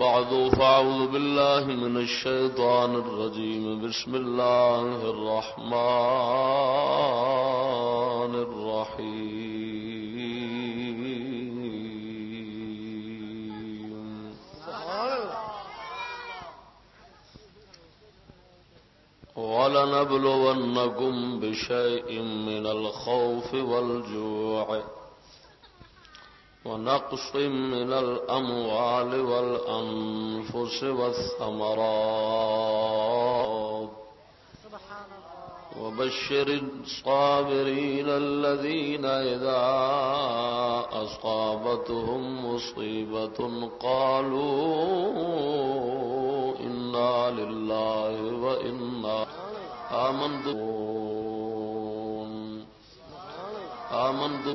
بعد، فأعوذ بالله من الشيطان الرجيم. بسم الله الرحمن الرحيم. ولنبلونكم بشيء من الخوف والجوع. ونقص من الأموال والأنفس والثمرات. وبشر الصابرين الذين إذا أصابتهم مصيبة قالوا إنا لله وإنا آمنت آمنت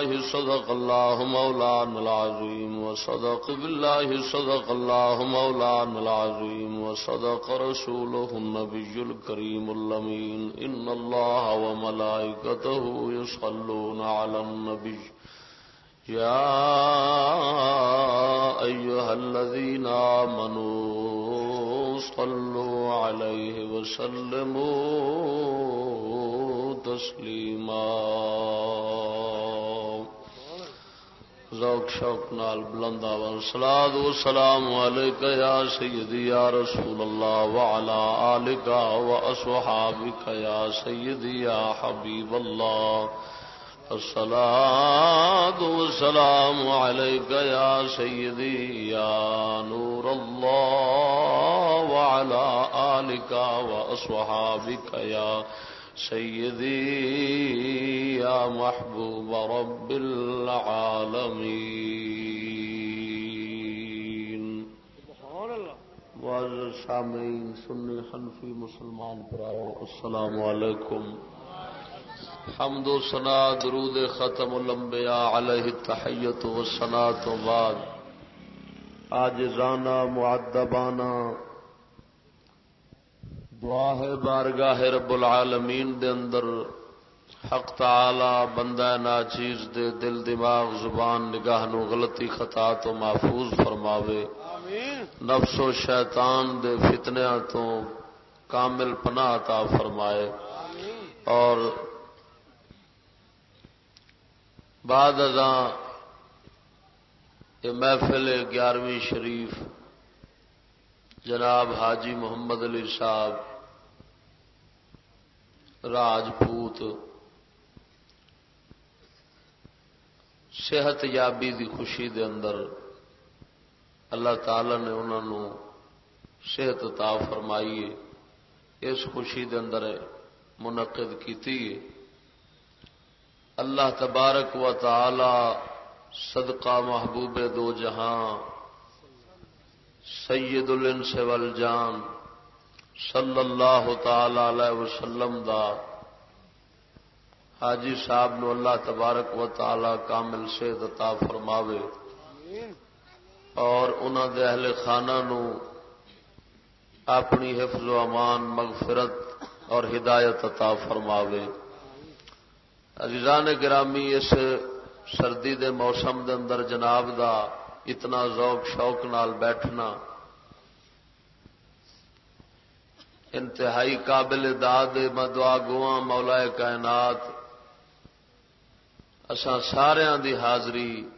بالله صدق الله مولانا العظيم وصدق بالله صدق الله مولانا العظيم وصدق رسوله النبي الكريم اللمين إن الله وملائكته يصلون على النبي. يا أيها الذين آمنوا صلوا عليه وسلموا تسليما. ذوق، شوق نال بلندا ون سلاد و سلام علیک یا سیدی یا رسول اللہ وعلا آلک و اصحابک یا سیدی یا حبیب اللہ. الصلاة والسلام عليك يا سيدي يا نور الله وعلى آلك وأصحابك يا سيدي يا محبوب رب العالمين. معزز سامعین سنی حنفی مسلمان پراؤ السلام علیکم. حمد و سنا درود ختم الانبیاء علیہ تحیت و سنا تو بعد. آج رانا معدبانا دعا ہے بارگاہ رب العالمین دے اندر. حق تعالی بندہ ناچیز دے دل دماغ زبان نگاہ نو غلطی خطا تو محفوظ فرماوے. نفس و شیطان دے فتنیاں تو کامل پناہ عطا فرمائے. اور بعد ازاں یہ محفل گیارہویں شریف جناب حاجی محمد علی صاحب راجپوت صحت یابی دی خوشی دے اندر اللہ تعالی نے انہوں نے صحت عطا فرمائی اس خوشی دے اندر منعقد کی اللہ تبارک و تعالی صدقہ محبوب دو جہاں سید الانس والجان صلی اللہ تعالی علیہ وسلم دا حاجی صاحب نو اللہ تبارک و تعالی کامل صحت عطا فرماوے اور انہوں دے اہل خانہ نو اپنی حفظ و امان مغفرت اور ہدایت عطا فرماوے عزیزان گرامی اس سردی دے موسم دے اندر جناب دا اتنا ذوق شوق نال بیٹھنا انتہائی قابل داد میں دعا گوا مولا کائنات۔ اسان سارا دی حاضری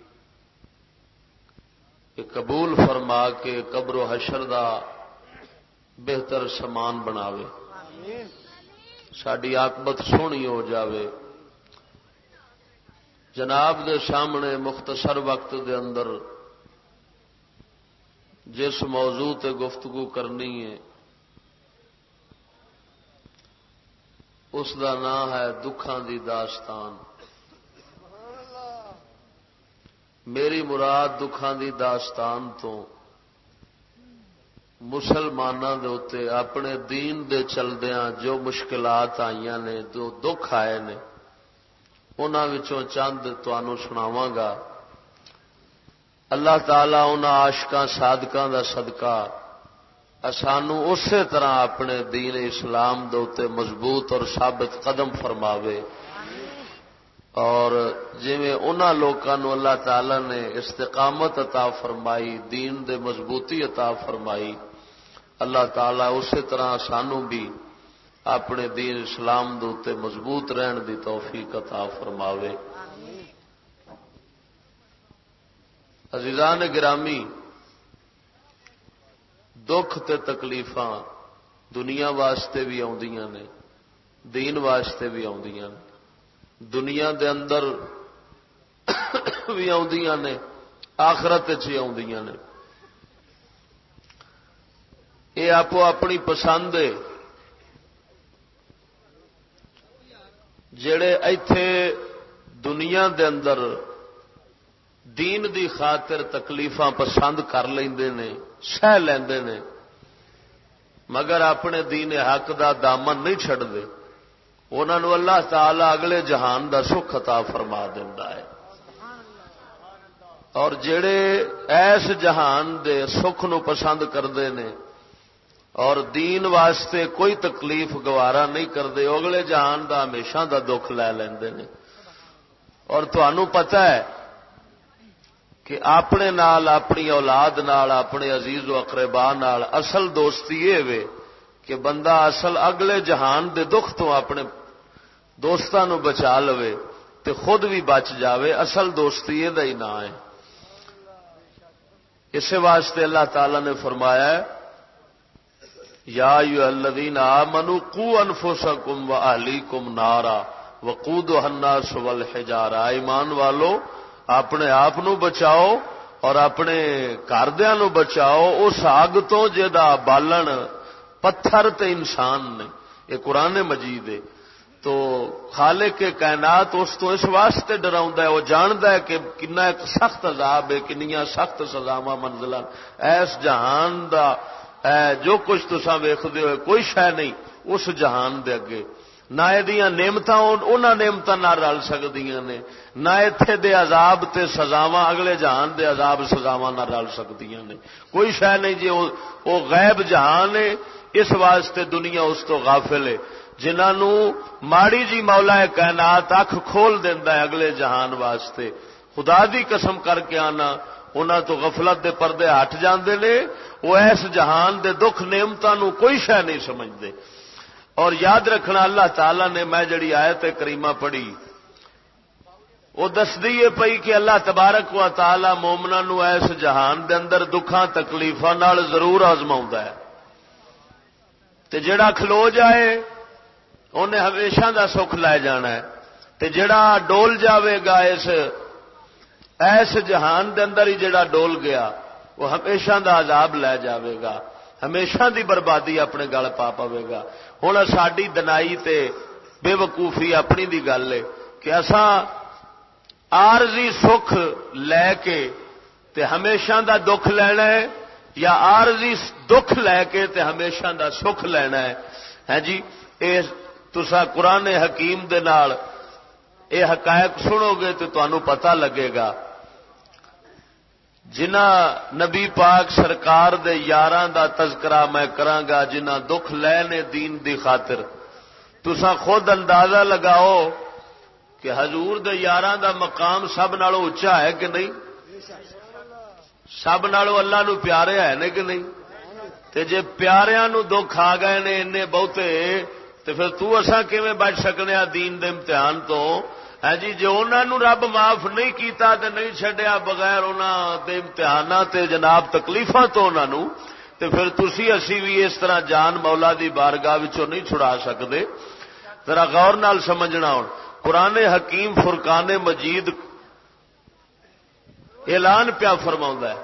قبول فرما کے قبر و حشر دا بہتر سامان بناوے۔ ساری آکبت سونی ہو جاوے۔ جناب دے سامنے مختصر وقت دے اندر جس موضوع تے گفتگو کرنی ہے اس دا نام ہے دکھان دی داستان۔ میری مراد دکھان دی داستان تو مسلمانوں دے اتنے اپنے دین دے چلدیا جو مشکلات آئی نے، جو دکھ آئے نے انہوں چند تنوع سناواں گا۔ اللہ تعالی ان آشکا سادکاں دا صدقہ سانو اسی طرح اپنے دین اسلام دے مضبوط اور ثابت قدم فرماوے۔ اور جی لوگوں اللہ تعالی نے استقامت عطا فرمائی، دین دے مضبوطی عطا فرمائی، اللہ تعالی اسی طرح سانو بھی اپنے دین اسلام دے مضبوط رہن دی توفیق عطا فرماوے۔ عزیزان گرامی دکھ تے تکلیف دنیا واسطے بھی آدیاں نے، دین واسطے بھی نے، دنیا دے اندر بھی آدیاں نے، آخرت نے۔ یہ آپ اپنی پسند ہے۔ جڑے ایتھے دنیا دے اندر دین دی خاطر تکلیف پسند کر لے سہ نے۔ مگر اپنے دین حق دا دامن نہیں چڈتے انہوں اللہ تعالی اگلے جہان دا سکھ عطا فرما دینا ہے۔ اور جڑے ایس جہان دے سکھ نو پسند کرتے ہیں اور دین واسطے کوئی تکلیف گوارا نہیں کرتے اگلے جہان دا ہمیشہ دا دکھ لے لیں اور تنوع پتا ہے کہ اپنے نال، اپنی اولاد نال، اپنے عزیز و اقربا نال اصل دوستی یہ وے کہ بندہ اصل اگلے جہان دے دکھ تو اپنے دوستوں بچا لو تے خود بھی بچ جاوے، اصل دوستی یہ ہی نہ ہے۔ اسی واسطے اللہ تعالی نے فرمایا ہے، یا الذین آمنوا قوا انفسکم واہلیکم نارا وقودها الناس والحجارہ۔ ایمان والو اپنے آپ بچاؤ اور اپنے گھردیا بچاؤ اس آگ تو جا بالن پتھر تے انسان نے۔ یہ قرآن مجید ہے۔ تو خالے کے کائنات اس تو اس واسطے ڈرا ہے، وہ جاند ہے کہ کنا ایک سخت عذاب ہے کنیا سخت سزاوا منزل ایس جہان دا، اے جو کچھ تسا ویختے ہو کوئی شہ نہیں، اس جہان دے اگے۔ نہ یہ نعمت نعمت نہ رل سکتی نے۔ نہ اتے دے عذاب تے سزاوا اگلے جہان دے عذاب سزاوا نہ رل سکتی نے۔ کوئی شہ نہیں جی وہ غیب جہان ہے۔ اس واسطے دنیا اس تو غافل ہے۔ جنہوں ماڑی جی مولا کائنات اکھ کھول دینا ہے اگلے جہان واسطے۔ خدا دی قسم کر کے آنا انہوں تو غفلت دے پردے ہٹ جاندے نے۔ وہ ایس جہان دے دکھ نعمتوں کوئی شہ نہیں سمجھتے اور یاد رکھنا اللہ تعالی نے میں جڑی آیت کریمہ پڑھی، وہ دستی ہے پئی کہ اللہ تبارک و تعالی مومنا نو ایس جہان دے اندر دکھان تکلیف ضرور آزما جڑا کھلو جائے انہیں ہمیشہ دا سکھ لے جانا ہے۔ تے جڑا ڈول جاوے گا اس ایس جہان دے اندر ہی جڑا ڈول گیا، وہ ہمیشہ دا عذاب لے جاوے گا۔ ہمیشہ دی بربادی اپنے گل پا پوے گا۔ ہوں ساری دنائی تے بے وقوفی اپنی دی گل ہے کہ اساں آرزی سکھ لے کے تے ہمیشہ دا دکھ لینا ہے یا آرزی دکھ لے کے تے ہمیشہ دا سکھ لینا ہے ہاں جی اے تسا قرآن حکیم دے نال اے حقائق سنو گے تو تنوع پتا لگے گا جنہ نبی پاک سرکار دے یاراں دا تذکرہ میں کرانگا جنہ دکھ لے نے دین دی خاطر۔ تسا خود اندازہ لگاؤ کہ حضور دے یاراں دا مقام سب نالوں اچا ہے کہ نہیں؟ سب نالوں اللہ نو پیارے ہے کہ نہیں؟ تے جے پیاریاں نو دکھ آ گئے نے ان بہتے تو پھر تسا کیون بچ سکنے دین دے امتحان تو؟ ہے جی جی انہوں رب معاف نہیں کیتا تے نہیں چڈیا بغیر دے امتحانات تے جناب تکلیفاں تو انہوں تے پھر تسی اسی بھی اس طرح جان مولا دی بارگاہ نہیں چھڑا سکتے ذرا غور نال سمجھنا ہوں قرآن حکیم فرقان مجید اعلان پیا فرما ہے۔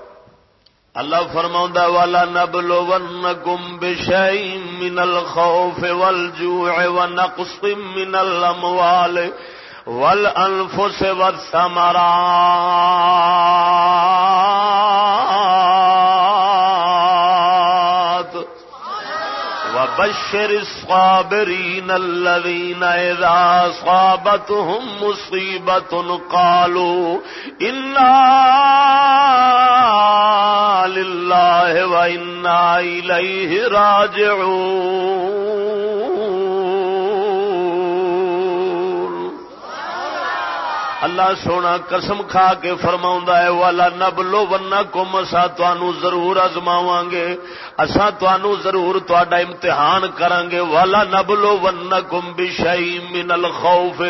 اللہ فرما والا نبلو ون گم بشئی من الخوف والجوع ونقص من الاموال ول انفس والانفس والثمرات. وبشر الصابرين الذين إذا أصابتهم مصيبة قالوا إنا لله وإنا إليه راجعون. اللہ سونا قسم کھا کے فرما ہے، والا نب لو بنا کم اصا ضرور ازماو گے اصا ضرور تا امتحان کریں گے والا نب لو بنا کم بشائی من الخوف۔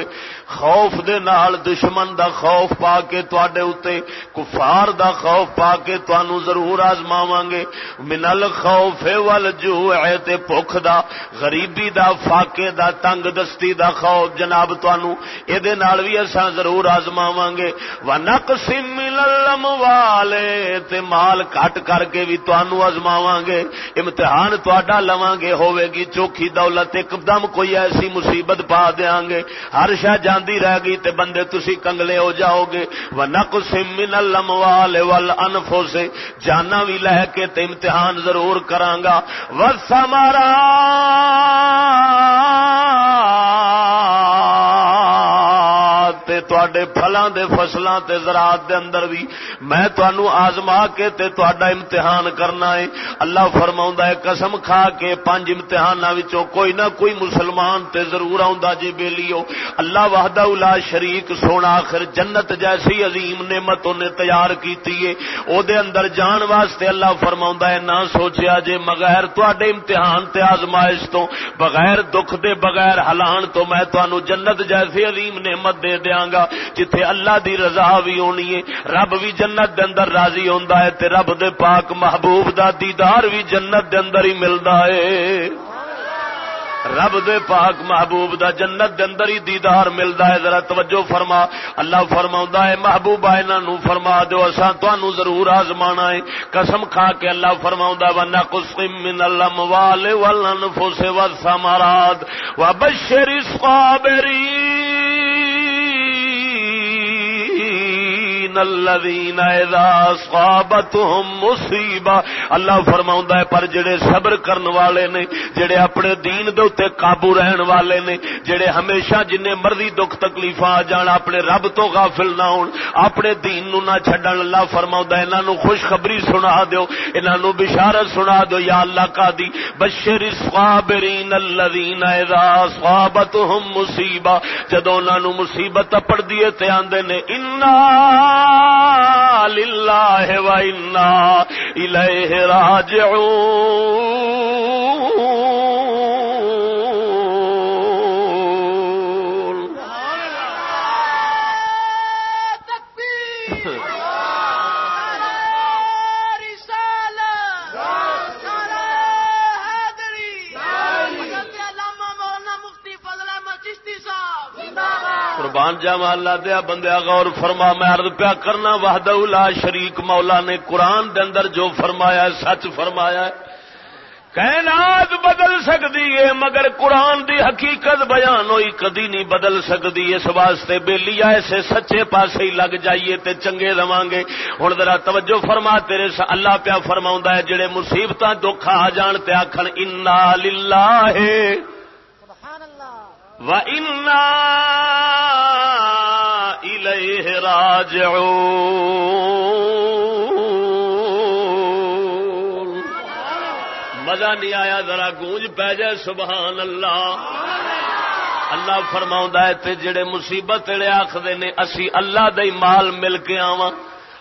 خوف دے نال دشمن دا خوف پا کے تے اتنے کفار دا خوف پا کے تنوع ضرور آزماو گے منل خوف ول جو تے بخ دا، غریبی دا، فاقے دا، تنگ دستی دا خوف جناب تنوع یہ بھی اصا ضرور آزماو گے و نق سم والے تے مال کٹ کر کے بھی تنوع آزماو گے امتحان تا لوا گے ہوے گی چوکھی دولت، ایک دم کوئی ایسی مصیبت پا دیا گے ہر شہ جاندی رہ گئی تے بندے تسی کنگلے ہو جاؤ گے۔ و نق سم والے ول انفو سے جانا بھی لہ کے تے امتحان ضرور کرانگا و سمارا تے فلاں دے فصلاں تے زراعت دے اندر بھی میں تانوں آزما کے تے تہاڈا امتحان کرنا ہے اللہ فرماؤں ہے قسم کھا کے پنج امتحاناں وچوں کوئی نہ کوئی مسلمان تے ضرور آوندا جی بیلیو اللہ وحدہ لا شریک سونا آخر جنت جیسی عظیم نعمت نے تیار کیتی ہے او دے اندر جان واسطے اللہ فرماؤں ہے نہ سوچیا جے مغیر تواڈے امتحان تے آزمائش تو بغیر دکھ دے بغیر ہلان تو میں تانوں جنت جیسی عظیم نعمت دے دیاں گا جتھے اللہ دی رضا بھی ہونی ہے، رب بھی جنت دے اندر راضی ہوندا ہے تے رب دے پاک محبوب دا دیدار بھی جنت دے اندر ہی ملدا ہے۔ رب دے پاک محبوب دا جنت دے اندر ہی دیدار ملدا ہے۔ ذرا توجہ فرما، اللہ فرماوندا ہے محبوبا انہاں نو فرما دیو، اساں تانوں ضرور آزمانا ہے۔ قسم کھا کے اللہ فرماوندا و نقسم من الاموال والانفس والثمرات وبشر الصابرین الذين اذا اصابتهم مصیبہ، اللہ فرماؤں ہے، پر جڑے صبر کرن والے نے، جڑے اپنے دین دے اوتے قابو رہن والے نے، جڑے ہمیشہ جن مرضی دکھ تکلیف آ جان، اپنے رب تو غافل نہ ہون، اپنے دین نو نہ چھڈن، اللہ فرماؤں ہے، انہاں نو خوشخبری سنا دیو، انہاں نو بشارت سنا دیو، یا اللہ کا دی، بشر الصابرین الذين اذا اصابتهم مصیبہ، جدوں انہاں نو مصیبت پڑ دیے تے آندے نے، انا للہ و انا الیہ راجعون قربان جاوا اللہ دیا بندیا غور فرما، میں عرض پیا کرنا، وحدہ لا شریک مولا نے قرآن دے اندر جو فرمایا ہے، سچ فرمایا ہے۔ کائنات بدل سکتی ہے، مگر قرآن دی حقیقت بیان ہوئی کدی نہیں بدل سکتی۔ اس واسطے بےلی ایسے سچے پاسے ہی لگ جائیے تے چنگے رواں گے ہوں ذرا توجہ فرما، تیرے سا اللہ پیا فرما ہے، جڑے مصیبت دکھ آ جان تے آخر انا للہ ہے وَإِنَّا إِلَيْهِ رَاجِعُونَ مزہ نہیں آیا، ذرا گونج پہ جائے، سبحان اللہ۔ اللہ فرماؤں ہے، تے جڑے مصیبت جڑے آخر نے، اسی اللہ دے مال مل کے آواں۔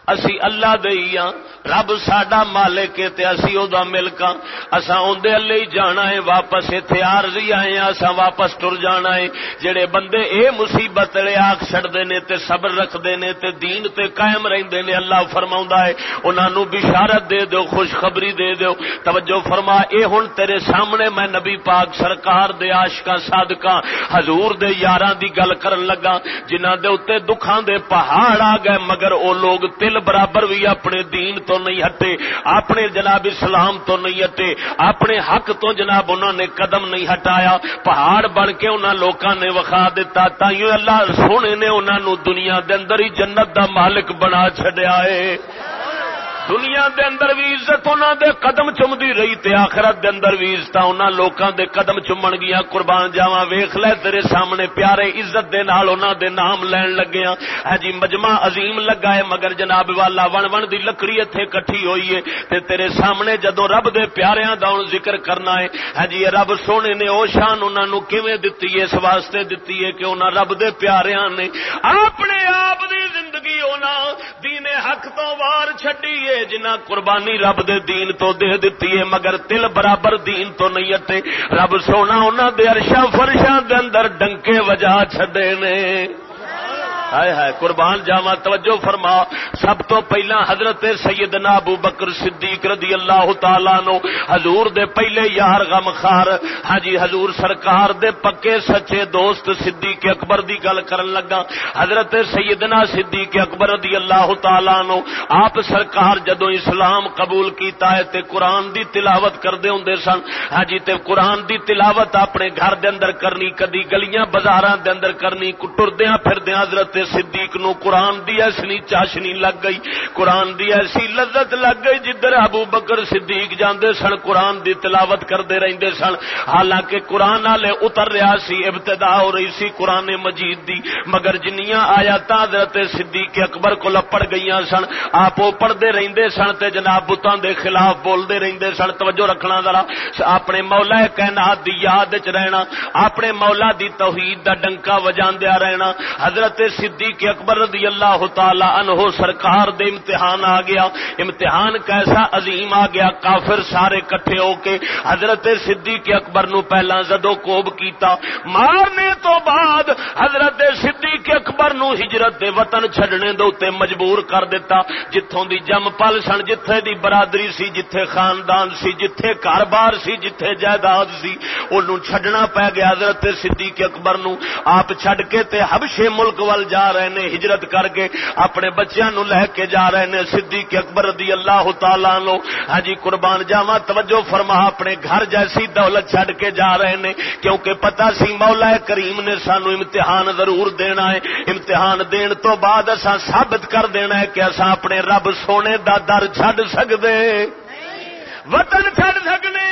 اسی اللہ دے ہاں۔ رب ساڈا مالک تے اسی او دا ملک ہاں۔ اساں اوندے اللہ ہی جانا ہے، واپس ایتھے عارضی آئے ہیں اساں واپس ٹر جانا ہے۔ جڑے بندے اے مصیبت لے آکھ چھڑدے نے تے صبر رکھدے نے تے دین تے قائم رہندے نے، اللہ فرماوندا ہے، انہاں نو بشارت دے دیو، خوشخبری دے دیو۔ توجہ فرما، اے ہن تیرے سامنے میں نبی پاک سرکار دے عاشقاں، صادقاں، حضور دے یاراں دی گل کرن لگا، جنہاں دے اوتے دکھاں دے پہاڑ آ گئے، مگر او لوگ تل برابر بھی اپنے دین تو نہیں ہٹے، اپنے جناب اسلام تو نہیں ہٹے، اپنے حق تو جناب انہوں نے قدم نہیں ہٹایا، پہاڑ بن کے انہوں لوکاں نے وکھا دیتا تائیوں اللہ سونے نے انہوں دنیا دے اندر ہی جنت دا مالک بنا چڈیا ہے۔ دنیا دے اندر بھی عزت انہوں دے قدم چمدی رہی تے آخرت دے اندر بھی عزت انہوں لوکاں دے قدم چمن گیا قربان جاواں، ویکھ لے تیرے سامنے پیارے عزت دے نال انہوں دے نام لین لگے ہاں ہے مجمع عظیم لگا ہے، مگر جناب والا، ون ون دی لکڑی ایتھے کٹھی ہوئی ہے۔ تے تیرے سامنے جدو رب دے پیاریاں دا ذکر کرنا ہے۔ ہاں جی، ہے رب سونے نے او شان انہاں نو کیویں دتی ہے؟ اس واسطے دتی ہے کہ انہاں رب دے پیاریاں نے اپنے آپ دی زندگی انہاں دین حق تو وار چھڈی ہے۔ جنہ قربانی رب دے دین تو دے دیتی ہے، مگر تل برابر دین تو نہیں اٹے۔ رب سونا انہوں دے ارشا فرشاں دے اندر ڈنکے وجا چھڈے نے۔ ہائے ہائے، قربان جاوا توجہ فرما۔ سب تو پہلا حضرت سیدنا ابو بکر صدیق رضی اللہ تعالی نو، حضور دے پہلے یار غم خار۔ ہاں جی حضور سرکار دے پکے سچے دوست صدیق اکبر دی گل کرن لگا حضرت سیدنا صدیق اکبر رضی اللہ تعالی نو، آپ سرکار جدو اسلام قبول کیتا ہے تے قرآن دی تلاوت کردے ہوندے سن۔ ہاں جی تے قرآن دی تلاوت اپنے گھر دے اندر کرنی، کدی گلیاں بازاراں دے اندر کرنی، کٹردیاں پھردیاں حضرت دے صدیق نو قرآن دی ایسی چاشنی لگ گئی، قرآن دی ایسی لذت لگ گئی جدھر ابو بکر صدیق جاندے سن، قرآن دی تلاوت کرتے رہتے سن۔ حالانکہ قرآن والے اتر رہا سی، ابتدا ہو رہی سی قرآن مجید دی، مگر جنیاں آیا حضرت صدیق اکبر کو لپڑ گئی سن۔ آپ پڑھتے رہتے سن تے جناب بتان دے خلاف بولتے رہتے سن۔ توجہ رکھنا ذرا، اپنے مولا کائنات دی یاد چ رہنا، اپنے مولا دی توحید دا ڈنکا وجا رہنا۔ حضرت صدیق اکبر رضی اللہ تعالی عنہ سرکار دے امتحان آ گیا۔ امتحان کیسا عظیم آ گیا، کافر سارے کٹھے ہو کے حضرت صدیق اکبر نو پہلا زدو کوب کیتا۔ مارنے تو بعد حضرت صدیق اکبر نو ہجرت دے وطن چھڈنے دے اوتے مجبور کر دیتا۔ جتھوں دی جم پل سن، جتھے دی برادری سی، جتھے خاندان سی، جتھے گھر بار سی، جتھے جائیداد سی، اونوں چھڈنا پے گیا حضرت صدیق اکبر نو۔ آپ چھڈ کے تے حبشے ملک ول جا رہے نے، ہجرت کر کے اپنے بچیاں نو لے کے جا رہے نے، صدیق اکبر رضی اللہ تعالی نو ہاں جی قربان جاوا توجہ فرما، اپنے گھر جیسی دولت چھڈ کے جا رہے نے۔ کیونکہ پتہ سی مولا کریم نے سانو امتحان ضرور دینا ہے۔ امتحان دین تو بعد اساں ثابت کر دینا ہے کہ اساں اپنے رب سونے دا در چھڈ سکدے۔ وطن چڈ سکنے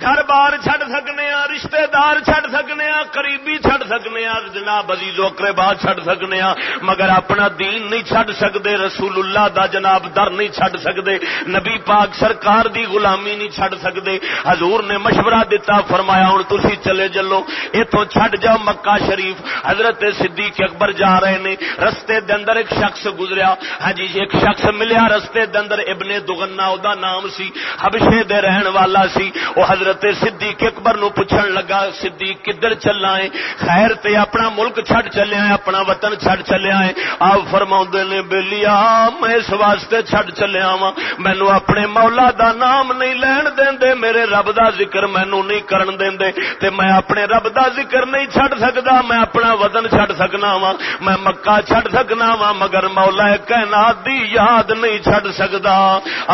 گھر بار چڈ سکنے رشتے دار چڈ سکنے قریبی چڈ سکنے جناب عزیز اقربا چڈ سکنے مگر اپنا دین نہیں چڈ سکتے، رسول اللہ دا جناب در نہیں چڈ سکتے، نبی پاک سرکار دی غلامی نہیں چڈ سکتے۔ حضور نے مشورہ دیتا، فرمایا ہوں تھی چلے چلو اتوں چڈ جاؤ مکہ شریف۔ حضرت صدیق اکبر جا رہے نے، رستے دے اندر ایک شخص گزریا۔ ہاں جی ایک شخص ملیا، رستے دے اندر ابن دگنا دا نام سی۔ حب حبشے دے رہن والا سی۔ او حضرت صدیق اکبر نو پوچھن لگا، صدیق کدھر چلنا ہے؟ خیر تے اپنا ملک چھڈ چلیا ہے اپنا وطن چھڈ چلیا ہے آپ فرماوندے نے بیلیا میں اس واسطے چھڈ چلیا وا مینوں اپنے مولا دا نام نہیں لین دیندے، میرے رب دا ذکر مینوں نہیں کرن دیندے۔ تے میں اپنے رب دا ذکر نہیں چھڈ سکدا، میں اپنا وطن چھڈ سکنا وا میں مکہ چھڈ سکنا وا مگر مولا کائنات دی یاد نہیں چھڈ سکدا۔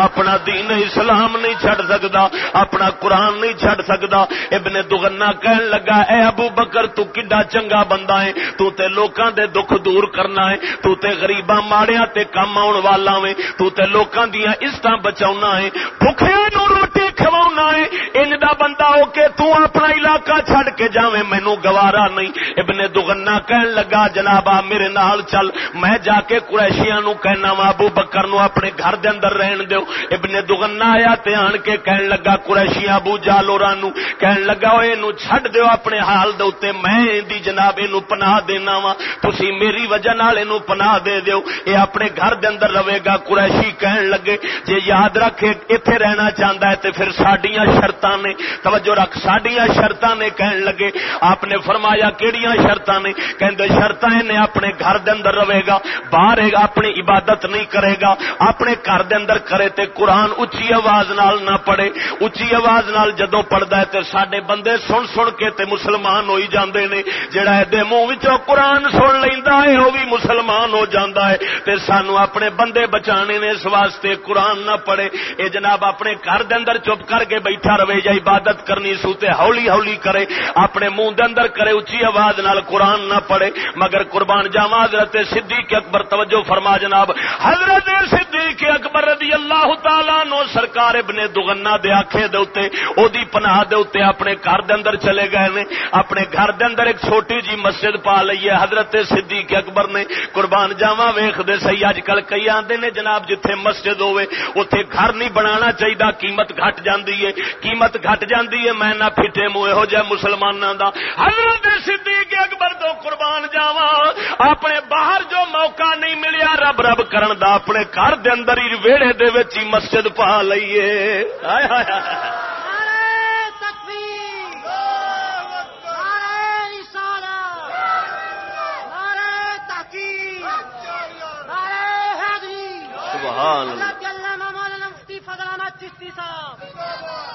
اپنا دین اسلام نہیں چھڈ سکتا اپنا قرآن نہیں چڈ سکتا ابن دگنا کہن لگا، اے ابو بکر، تو کڈا چنگا بندہ ہے؟ تو تے لوکاں دے دکھ دور کرنا ہے، تو تے غریباں ماڑیاں تے کم آن والا ہے تو تے لوکاں دیاں عزتاں بچاونا ہے بھکھیاں نو روٹی کھواؤنا ہے ان دا بندہ ہو کے تو اپنا علاقہ چھڑ کے جاویں، مینوں گوارا نہیں۔ ابن دغنا کہن لگا جنابا میرے نال چل، میں جا کے قریشیاں نو کہنا وا، ابو بکر نو اپنے گھر دے اندر رہن دیو۔ ابن دغنا آیا تے آن کے کہن لگا قریشیاں ابو جالوراں نو کہن لگا اوے چھڈ دیو اپنے حال دے اوتے میں دی جناب نو پناہ دینا وا تسی میری وجہ نال اینو پناہ دے دیو اے اپنے گھر دے اندر رہے گا قریشی کہن لگے جے یاد رکھے ایتھے رہنا چاہندا ہے تے پھر ساڈیاں شرطاں نے توجہ رکھ ساڈیاں شرطاں نے کہن لگے آپ نے فرمایا کیڑیاں شرطاں نے کہندے شرطاں نے اپنے گھر دے اندر رہے گا باہر اپنی عبادت نہیں کرے گا اپنے گھر دے اندر کرے تے قرآن اچھی آواز نال نہ پڑھے اچھی آواز نال جدو پڑھتا ہے تے سڈے بندے سن سن کے تے مسلمان ہوئی جاندے نے، جڑا ہے منہ وچوں قرآن سن لینا ہے وہ بھی مسلمان ہو جاتا ہے۔ تے سانو اپنے بندے بچانے نے اس واسطے قرآن نہ پڑھے۔ اے جناب اپنے گھر دے اندر چپ کر کے بیٹھا رہے، یا عبادت کرنی سوتے ہولی ہولی کرے، اپنے منہ دے اندر کرے اچھی آواز نال قرآن نہ پڑھے۔ مگر قربان جاوا حضرت صدیق اکبر، توجہ فرما جناب، حضرت صدیق اکبر رضی اللہ تعالی نو سرکار ابن دغنا دے دے اوتے او دی پناہ دے اپنے گھر دے اندر چلے گئے نے۔ اپنے گھر دے اندر ایک چھوٹی جی مسجد پا لئی ہے، حضرت صدیق اکبر نے۔ قربان جاواں ویکھ دے سی اج کل کئی آندے نے جناب جتھے مسجد ہوے اوتھے گھر نہیں بنانا چاہیے قیمت گھٹ جاندی ہے۔ قیمت گھٹ جاندی ہے، میں نہ پھٹے منہ ہو جائے مسلماناں دا۔ حضرت صدیق اکبر تو قربان جاواں۔ اپنے باہر جو موقع نہیں ملیا، رب رب کرن دا اپنے گھر دے اندر ہی ویڑے دے وچ ہی مسجد پا لئیے ہائے ہائے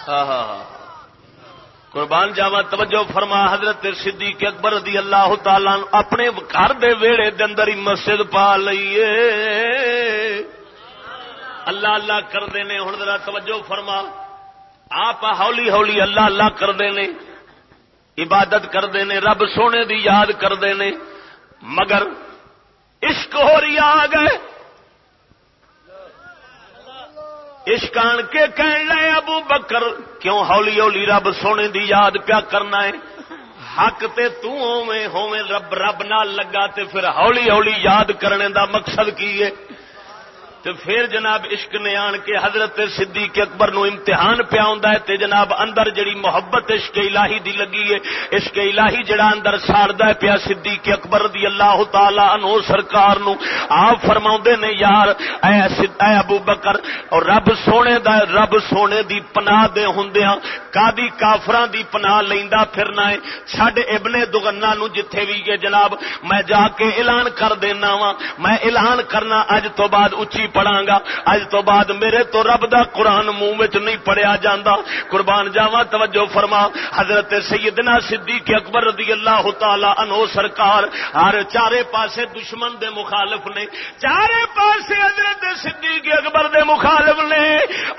ہاں،, ہاں ہاں قربان جاوا توجہ فرما، حضرت صدیق اکبر رضی اللہ تعالی اپنے گھر دے ویڑے دے اندر ہی مسجد پا لئیے۔ اللہ اللہ کرتے ہیں ہوں ذرا توجہ فرما۔ آپ ہولی ہولی اللہ اللہ کرتے ہیں عبادت کرتے ہیں رب سونے دی یاد کرتے ہیں مگر عشق ہو رہی آ گئے آن کے کہن لے ابو بکر، کیوں ہولی ہولی رب سونے دی یاد پیا کرنا ہے؟ حق تے تو ہوویں ہوویں رب رب نال لگا تے پھر ہولی ہولی یاد کرنے دا مقصد کی ہے؟ تو پھر جناب عشق نے آن کے حضرت صدیق اکبر نو امتحان پیا ہے تے جناب اندر جڑی محبت عشق الہی دی لگی ہے، عشق الہی جڑا اندر ساڑدا ہے پیا صدیق اکبر دی اللہ تعالی عنہ سرکار نو۔ آپ فرماوندے نے، یار، اے اے ابو بکر، اور رب سونے دا، رب سونے دی پناہ دے ہوندیاں کادی کافراں دی پناہ لیندا پھرنا ہے۔ چھڈ ابن دغنا نو جتھے وی گے جناب، میں جا کے اعلان کر دینا وا میں اعلان کرنا اج تو بعد اچھی پڑھا گا اج تو بعد میرے تو رب دا قرآن منہ نہیں پڑھیا جانا قربان جاوا توجہ فرما۔ حضرت سیدنا صدیق اکبر رضی اللہ تعالی عنہ سرکار، ہر چارے پاسے دشمن دے مخالف نے۔ چارے پاسے حضرت صدیق اکبر دے مخالف نے۔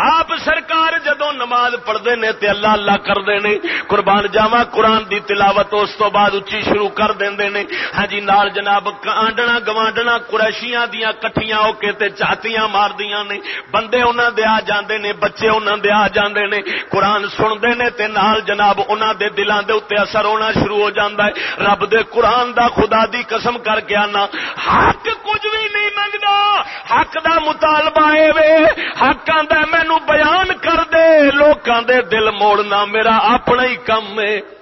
آپ سرکار جدو نماز پڑھتے نے تے اللہ اللہ کرتے ہیں قربان جاوا قرآن دی تلاوت اس تو بعد اچھی شروع کر دیں نے۔ ہاں جی نال جناب آنڈنا گوانڈنا، قریشیاں دیاں کٹھیاں ہو کے تے چاہتے چھاتیاں مار دیا نے۔ بندے انہوں دے آ جاندے نے، بچے انہوں دے آ جاندے نے۔ قرآن سنتے نے تے نال جناب انہوں دے دلان دے اتنے اثر ہونا شروع ہو جاندہ ہے۔ رب دے قرآن دا خدا دی قسم کر کے آنا۔ حق کچھ بھی نہیں منگتا حق دا مطالبہ ہے وے۔ حق آدھا مینو بیان کر دے۔ لوکاں دے دل موڑنا میرا اپنا ہی کم ہے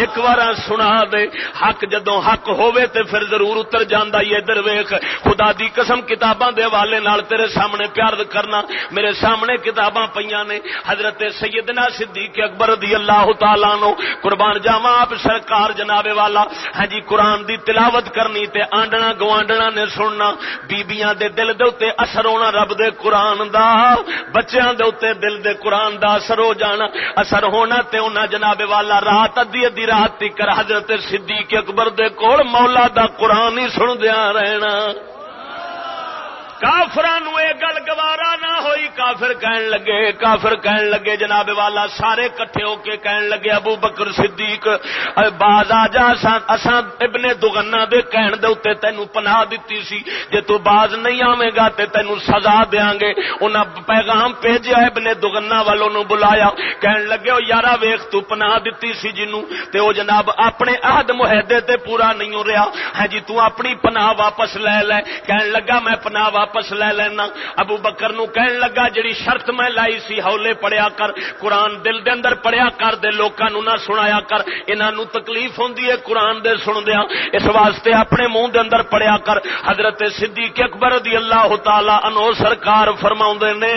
ایک بار سنا دے، حق جدو حق ہوے تے پھر ضرور اتر جانا ادھر ویخ خدا دی قسم کتاباں دے والے نال تیرے سامنے پیار کرنا میرے سامنے کتاباں پہ نے۔ حضرت سیدنا صدیق اکبر رضی اللہ تعالی نو قربان جاوا آپ سرکار جناب والا۔ ہاں جی قرآن دی تلاوت کرنی تے آنڈنا گوانڈنا نے سننا۔ بیبیاں دے دل دے اتے اثر ہونا رب دے قرآن دا۔ بچیاں دے اتے دل دے قرآن دا اثر ہو جانا۔ اثر ہونا تے انہاں جناب والا رات ادی ادی رات تکر حضرت صدیق اکبر دے کول مولا دا قرآن ہی سن دیا رہنا۔ کافران یہ گل گوارا نہ ہوئی، کافر کہن لگے، کافر کہن لگے، جناب والا سارے کٹھے ہو کے کہن لگے، ابو بکر صدیق باز آ جا، اساں ابن دگنا دے کہن دے اوتے تینو پناہ دتی سی۔ جے تو باز نہیں آویں گا تے تینو سزا دیاں گے۔ انہاں پیغام بھیجیا ابن دگنا والوں نو بلایا۔ کہن لگے، او یارا ویکھ تو پناہ دتی سی جنو تے او جناب اپنے عہد معاہدے تے پورا نہیں ہو رہا۔ ہے جی تو اپنی پناہ واپس لے لے۔ کہن لگا، میں پناہ واپس واپس لے لینا۔ ابو بکر نو کہن لگا، جڑی شرط میں لائی سی ہولے پڑیا کر، قرآن دل دے اندر پڑیا کر دے، لوکاں نو نہ سنایا کر۔ انہاں نو تکلیف ہوندی ہے قرآن دے سن دیا۔ اس واسطے اپنے منہ دے اندر پڑیا کر۔ حضرت صدیق اکبر رضی اللہ تعالی عنہ سرکار فرماوندے نے،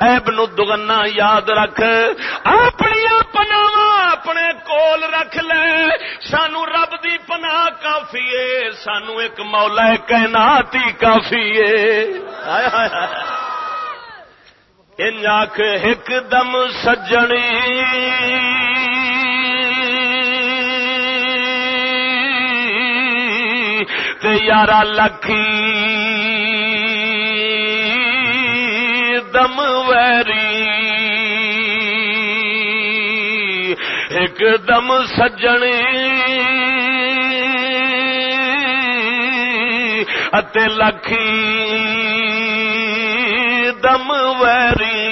اے ابن دگنا یاد رکھ۔ اپنی پناہ اپنے کول رکھ لے۔ سانو رب دی پناہ کافی ہے، سانو ایک مولا کائنات ہی کافی ہے۔ ان آخ ایک دم سجنی۔ یارہ لکھی دم ویری۔ ایک دم سجنی۔ اتے لکھی دم ویری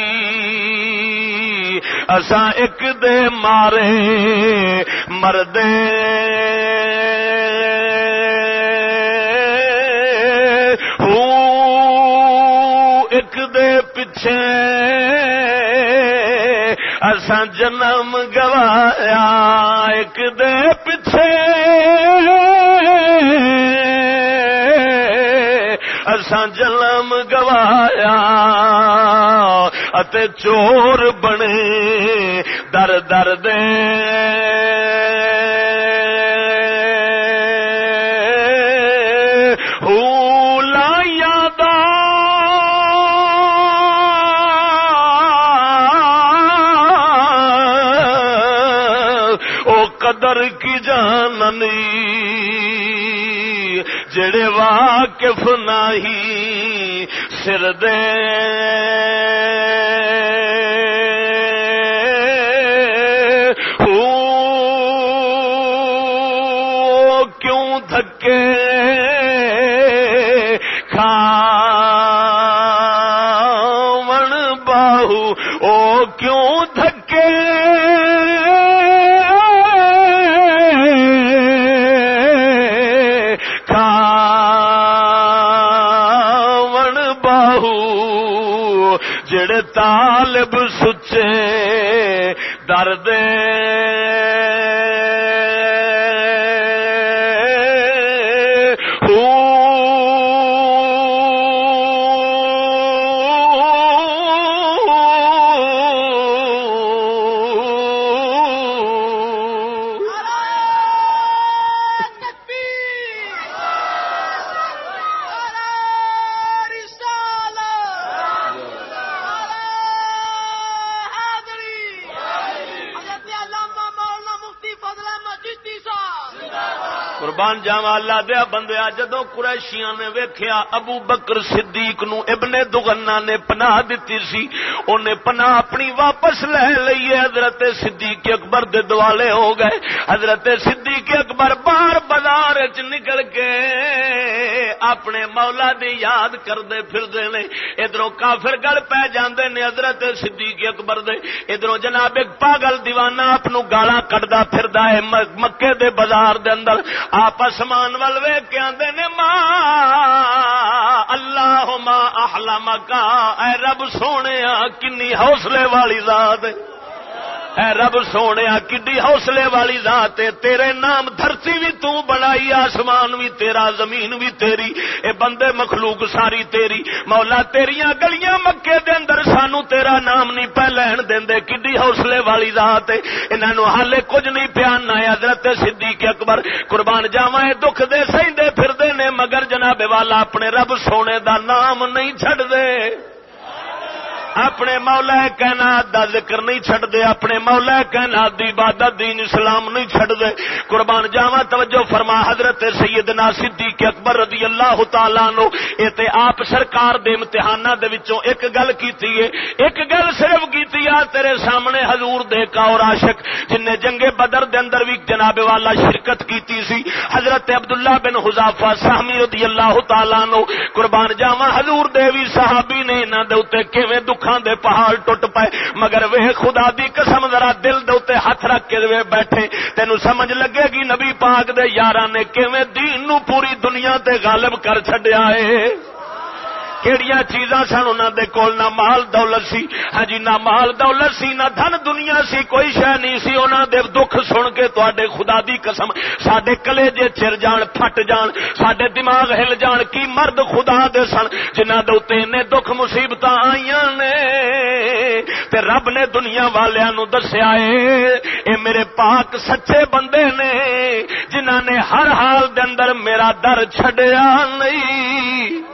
اساں ایک دے مارے مردے ایک دے پچھے اساں جنم گوایا ایک دے پچھے اساں جنم گوایا اتے چور بنے، در در دے۔ قدر کی جاننی، جڑے واقف نہیں سر دے طالب سچے درد دیا بندیا، جدو قریشیاں نے ویکھیا، ابو بکر صدیق نو ابن دگنا نے پناہ دیتی سی انہیں پناہ اپنی واپس لے لئی حضرت صدیق اکبر دے دوالے ہو گئے۔ حضرت صدیق صدیق اکبر باہر بازار چ نکل کے اپنے مولا دی یاد کردے پھردے نے، ادھروں کافر گل پہ جاندے نے حضرت صدیق اکبر دے، ادھروں جناب ایک پاگل دیوانہ اپنو گالا کٹدا پھردا ہے مکے دے بازار دے اندر۔ آپ آسمان ول وے کے آدھے نے ماں اللہ ماں احلام کا اے رب سونے کنی حوصلے والی ذات ہے۔ اے رب سونے، کڈی حوصلے والی ذات ہے، تیرے نام دھرتی بھی تو بنائی، آسمان بھی تیرا، زمین بھی تیری، اے بندے مخلوق ساری تیری، مولا تیریاں گلیاں مکے دے اندر سانو تیرا نام نہیں پہ لین دے کڈی حوصلے والی ذات ہے انہوں حالے کچھ نہیں پیانا ہے حضرت صدیق اکبر قربان جاوا دکھ دے سہدے پھردے نے، مگر جناب والا اپنے رب سونے دا نام نہیں چھڑ دے۔ اپنے مولا کائنات دا ذکر نہیں چھڈ دے اپنے مولا کائنات دی عبادت دین اسلام نہیں چھڈ دے قربان جاواں، توجہ فرما، حضرت سیدنا صدیق اکبر رضی اللہ تعالی نو اے تے آپ سرکار دے امتحاناں دے وچوں ایک گل کیتی ہے۔ ایک گل صرف کیتی ہے تیرے سامنے حضور دے کا اور عاشق جن نے جنگ بدر دے اندر بھی جناب والا شرکت کیتی سی۔ حضرت عبداللہ بن حذافہ سہمی رضی اللہ تعالی نو قربان جاواں، حضور دے وی صحابی نے انہاں دے اوتے کیویں دکھ دکھاں دے پہاڑ ٹوٹ پائے۔ مگر وے خدا دی قسم ذرا دل دے ہاتھ رکھ کے وے بیٹھے۔ تینو سمجھ لگے گی نبی پاک دے یاراں نے کیویں دین نو پوری دنیا تے غالب کر چھڈیا اے کہڑیاں چیزاں سن انہوں دے کول، نہ مال دولت سی۔ ہاں جی نہ مال دولت سی، نہ دھن دنیا سی، کوئی شہ نہیں سی۔ انہوں دے دکھ سن کے تے خدا دی قسم سڈے کلے جے چر جان، پھٹ جان سڈے دماغ ہل جان، کی مرد خدا دے سن جنہ دے دکھ مصیبت آئی نے۔ تے رب نے دنیا والوں دسیا اے میرے پاک سچے بندے نے جنہ نے ہر حال دے اندر میرا در چڈیا نہیں۔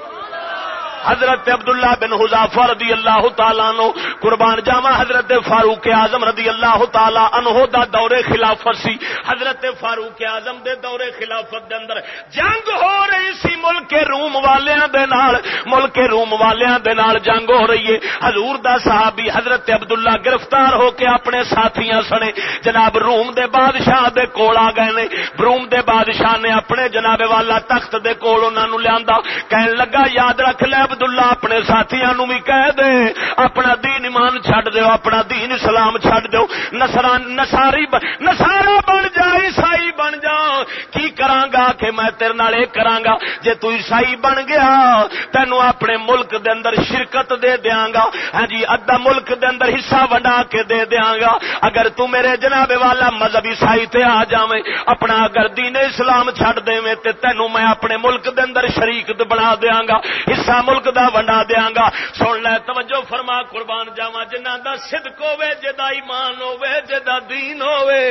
حضرت عبداللہ بن حذافہ رضی اللہ تعالیٰ نو قربان جاوا حضرت فاروق اعظم رضی اللہ تعالیٰ انہو دا دور خلافت سی۔ حضرت فاروق اعظم دے دور خلافت دے اندر جنگ ہو رہی سی ملک روم والیاں دے نال۔ ملک روم والیاں دے نال جنگ ہو رہی ہے۔ حضور دا صحابی حضرت عبداللہ گرفتار ہو کے اپنے ساتھیاں سنے۔ جناب روم دے بادشاہ دے کول آ گئے نے۔ روم دے بادشاہ نے اپنے جناب والا تخت دے کول انہاں نو لیا کہن لگا، یاد رکھ لے عبداللہ اپنے ساتھیاں نو بھی کہہ دے، اپنا دین ایمان چھڈ دیو اپنا دین اسلام چھڈ دیو نصران نصاری ب... نصارا بن جا، عیسائی بن جا۔ کی کراں گا کہ میں تیرے نال اے کراں گا جے تو عیسائی بن گیا تینو اپنے ملک دے اندر شرکت دے دیاں گا ہاں جی ادھا ملک دے اندر حصہ ونڈا کے دے دیاں گا اگر تو میرے جناب والا مذہب عیسائی تے آ جاویں اپنا اگر دین اسلام چھڈ دیویں تے تینو میں اپنے ملک دے اندر شریک بنا دیاں گا حصہ ملک ملک دا ونڈا دیا گا۔ سن لے، توجہ فرما، قربان جاوا جنہ دا صدق ہوے جدا ایمان ہوے جدا دین ہوے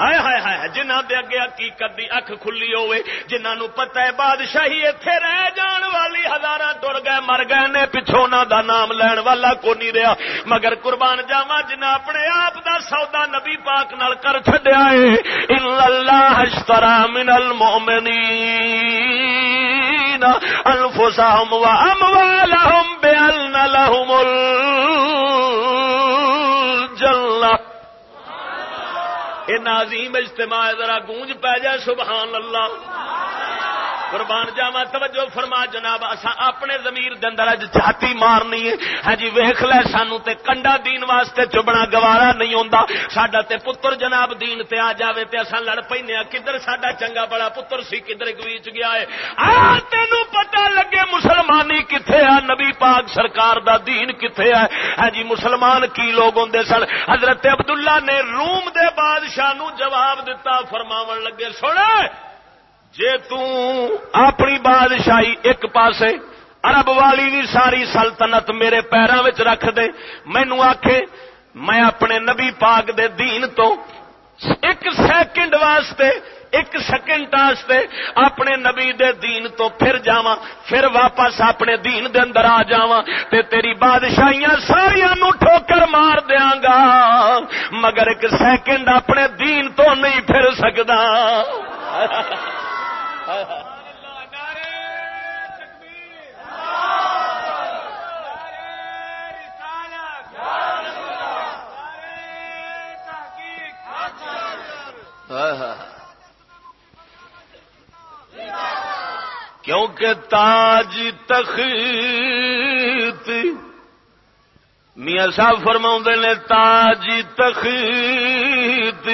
ہائے ہائے ہائے جنہ دے اگے حقیقت دی اکھ کھلی ہوے جنہاں نو پتہ ہے بادشاہی ایتھے رہ جان والی ہزاراں ٹر گئے، مر گئے نے پچھوں نہ دا نام لین والا کو نہیں رہا۔ مگر قربان جاواں جنہ اپنے آپ دا سودا نبی پاک نال کر چھڈیا ہے ان اللہ اشترا من المؤمنین انفسهم واموالهم بان لهم یہ نازیم اجتماع ذرا گونج پی جائے سبحان اللہ۔ قربان جاوا توجہ فرما جناب اصا اپنے زمیر اندر اج چھاتی مارنی ہے۔ ہاں جی ویخ لے، سانو تے کنڈا دین واسطے چبنا گوارا نہیں ہوندا۔ ساڈا تے پتر جناب دین تے آ جاوے تے اساں لڑ پینے ہاں۔ کدھر ساڈا چنگا بڑا پتر سی، کدھر گویچ گیا ہے۔ آ تینو پتہ لگے مسلمانی کتھے ہے نبی پاک سرکار دا دین کتھے ہے ہاں جی مسلمان کی لوگ ہوندے سن۔ حضرت عبداللہ نے روم دے بادشاہ نو جواب دتا، فرماون لگے سن جے اپنی بادشاہی ایک پاسے، عرب والی بھی ساری سلطنت میرے پیروں رکھ دے۔ مینو آخ میں اپنے نبی پاک دے دین تو ایک سیکنڈ واسطے، ایک سیکنڈ واسطے اپنے نبی دے دین تو پھر جاواں، پھر واپس اپنے دین دے اندر آ جاواں تے تیری بادشاہیاں ساریا نو ٹھوکر مار دیاں گا۔ مگر ایک سیکنڈ اپنے دین تو نہیں پھر سکتا کیونکہ تاج تخت میاں صاحب فرما نے تاج تخت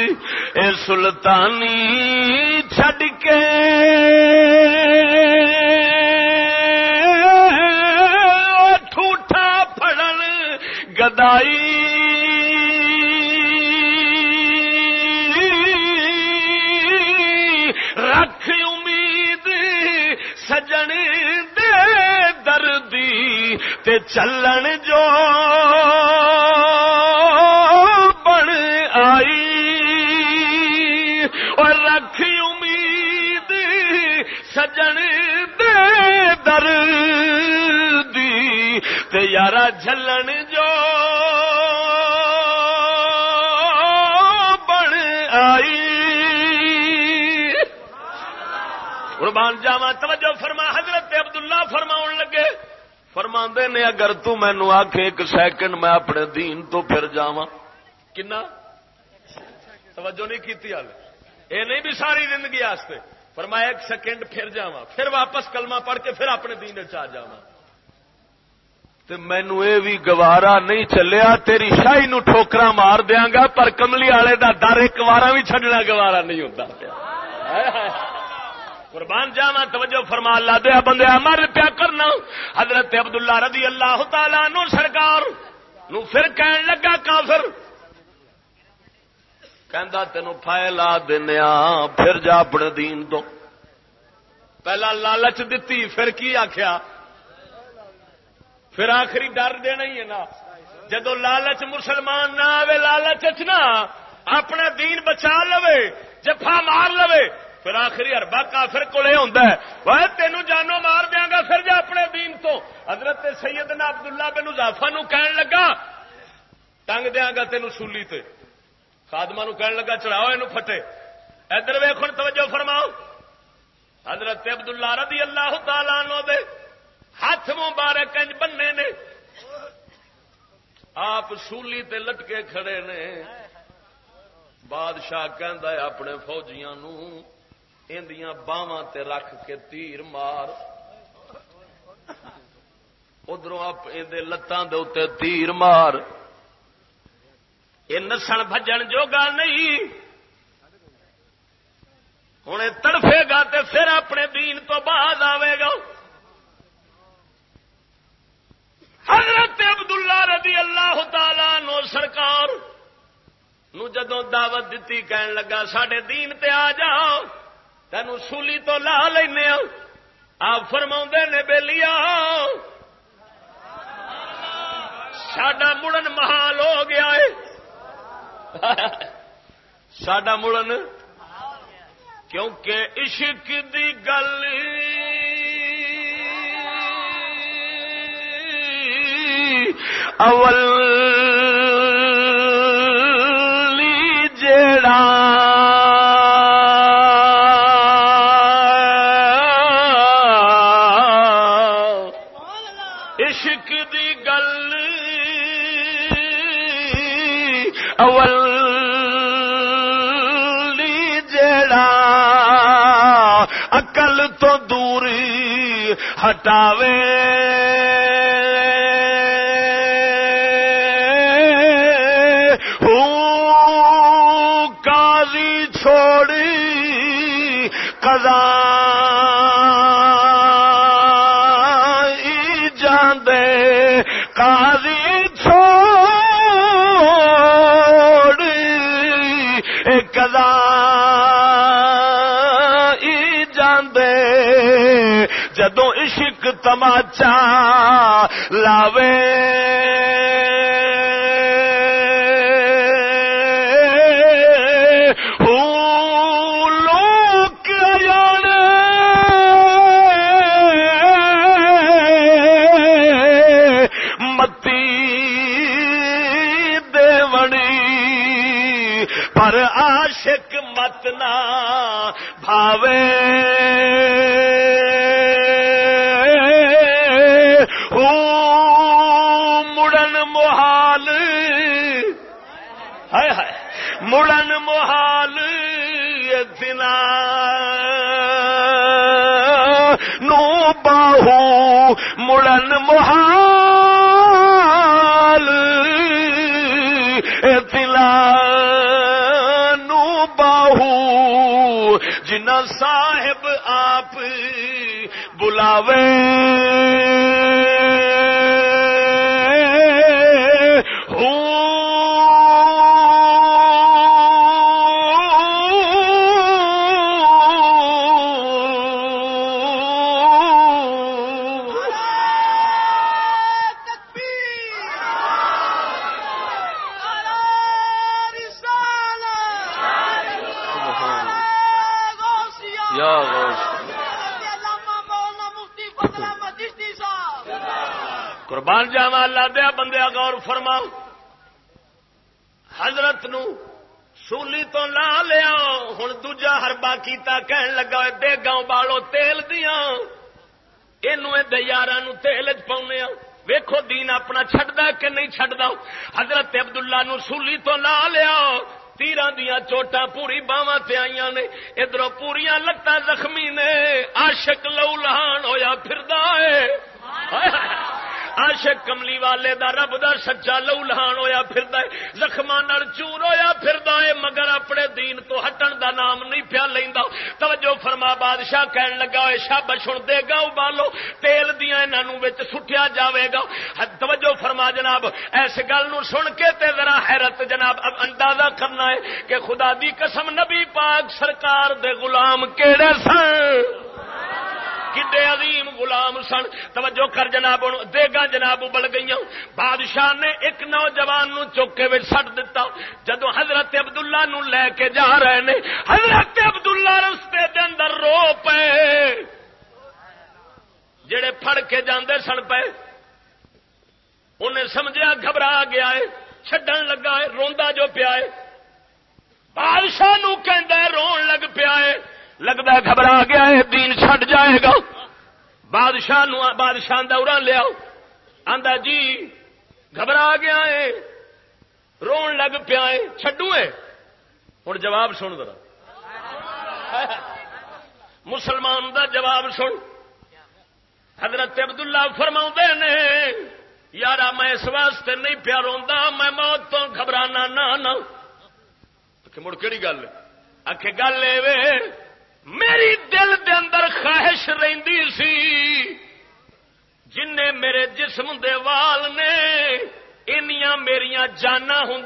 اے سلطانی چھڈ کے۔ ٹھوٹا پڑن گدائی۔ رکھ امید سجن دے دردی تے چلن جو۔ سجن دے دردی تے یارا جلن جو بن آئی۔ قربان جاوا توجہ فرما، حضرت عبداللہ فرما لگے فرما نے، اگر تو مینو آخ ایک سیکنڈ میں اپنے دین تو پھر جا کنا؟ توجہ نہیں کی حال۔ یہ نہیں بھی ساری زندگی آستے۔ فرمایا ایک سیکنڈ پھر جا پھر واپس کلمہ پڑھ کے پھر اپنے دین چ جا مینو یہ بھی گوارا نہیں چلیا تیری شاہی نو ٹھوکرا مار دیا گا پر کملی والے دا ڈر ایک بار بھی چڈنا گوارا نہیں ہوتا قربان جاوا توجہ فرما اللہ دیا بندے مر پیا کرنا۔ حضرت عبداللہ رضی اللہ تعالی نو سرکار نو پھر کہن لگا کافر۔ کہندا تینو پھیلا دنیا پھر جا اپنے دین تو پہلا لالچ دتی پھر کی آخیا پھر آخری ڈر دینا ہی ہے نا جدو لالچ مسلمان نہ آئے لالچ نہ اپنا دین بچا لو جفا مار لو پھر آخری اربا کافر کولے ہوندا ہے وہ تینوں جانو مار دیاں گا پھر جا اپنے دین تو حضرت سیدنا عبداللہ بن اضافہ نو کہن لگا ٹنگ دیاں گا تینوں سولی تے خادمہ نو کہن لگا، چڑھاؤ اینو پھٹے۔ ادھر ویکھن توجہ فرماؤ۔ حضرت عبداللہ رضی اللہ تعالی عنہ دے ہاتھ مبارک انج بننے نے۔ آپ سولی تے لٹکے کھڑے نے۔ بادشاہ کہندا ہے، اپنے فوجیاں نو اندیاں باواں تے رکھ کے تیر مار۔ ادھر آپ لتاں دے اتنے تیر مار۔ یہ نسن بجن جوگا نہیں۔ ہوں تڑفے گا تے پھر اپنے دین تو بعد آئے گا۔ حضرت عبداللہ رضی اللہ تعالی نو سرکار نو جدو دعوت دیتی کہن لگا سڈے دین تے آ جاؤ تین سولی تو لا لینا آپ فرما نے بےلیا سڈا مڑن محال ہو گیا ہے۔ سڈا مڑن کیونکہ عشق دی گل اول ہٹاوے تماچا لاوے۔ متی پر عاشق مت نہ مڑن محال دلا نو باہو جنا صاحب آپ بلاوے۔ قربان جاوا اللہ دیا بندیا غور فرماؤ۔ حضرت نو سولی تو لا لیا۔ ہوں دوجا ہربا کیتا کہن لگا دے گاؤں بالو تیل دیا یہ یار تیل چ پاؤنے ویکھو دین اپنا چڈا کہ نہیں چڈا حضرت عبداللہ نو سولی تو لا لیا۔ تیران دیا چوٹا پوری باواں تے آئی نے۔ ادھر پوریا لتاں زخمی نے۔ عاشق لو لہان ہویا پھردا ہے۔ عاشق کملی والے دا رب دا سچا لو لہان ہویا پھردا ہے، زخماں نال چور ہویا پھردا ہے، مگر اپنے دین تو ہٹن دا نام نہیں پیا لیندا۔ توجہ فرما، بادشاہ کہن لگا اے شابش سن دے گا ابالو، تیل دیاں انہاں نو وچ سٹیا جاوے گا۔ توجہ فرما جناب، اس گل نو سن کے تے ذرا حیرت جناب اب اندازہ کرنا ہے کہ خدا دی قسم نبی پاک سرکار دے غلام کیڑے سن؟ کڈے عظیم غلام سن۔ توجہ کر جناب دیگا جناب ابل گئی بادشاہ نے ایک نوجوان نو چوکے سٹ دتا۔ جدو حضرت عبداللہ نو لے کے جا رہے نے، حضرت عبداللہ رستے دے اندر رو پے۔ جڑے پھڑ کے جاندے سن پے، انہیں سمجھا گھبرا گیا ہے چڈن لگا ہے، روندا جو پیا ہے۔ بادشاہ نو کہ رون لگ پیا ہے۔ لگتا گھبرا گیا ہے، دین چھٹ جائے گا۔ بادشاہ بادشاہ دورہ لیا۔ آندا جی گھبرا گیا ہے۔ رون لگ پیا ہے۔ چڈو ہے۔ ہوں جواب سن ذرا۔ مسلمان دا جواب سن۔ حضرت عبداللہ فرما نے یار میں اس واسطے نہیں پیا روا میں موت تو گھبرانا نہ مڑ کہڑی گل آخ گل میری دل دے اندر خواہش رہندی سی۔ جن میرے جسم دے وال نے انیاں میریاں جانا ہوں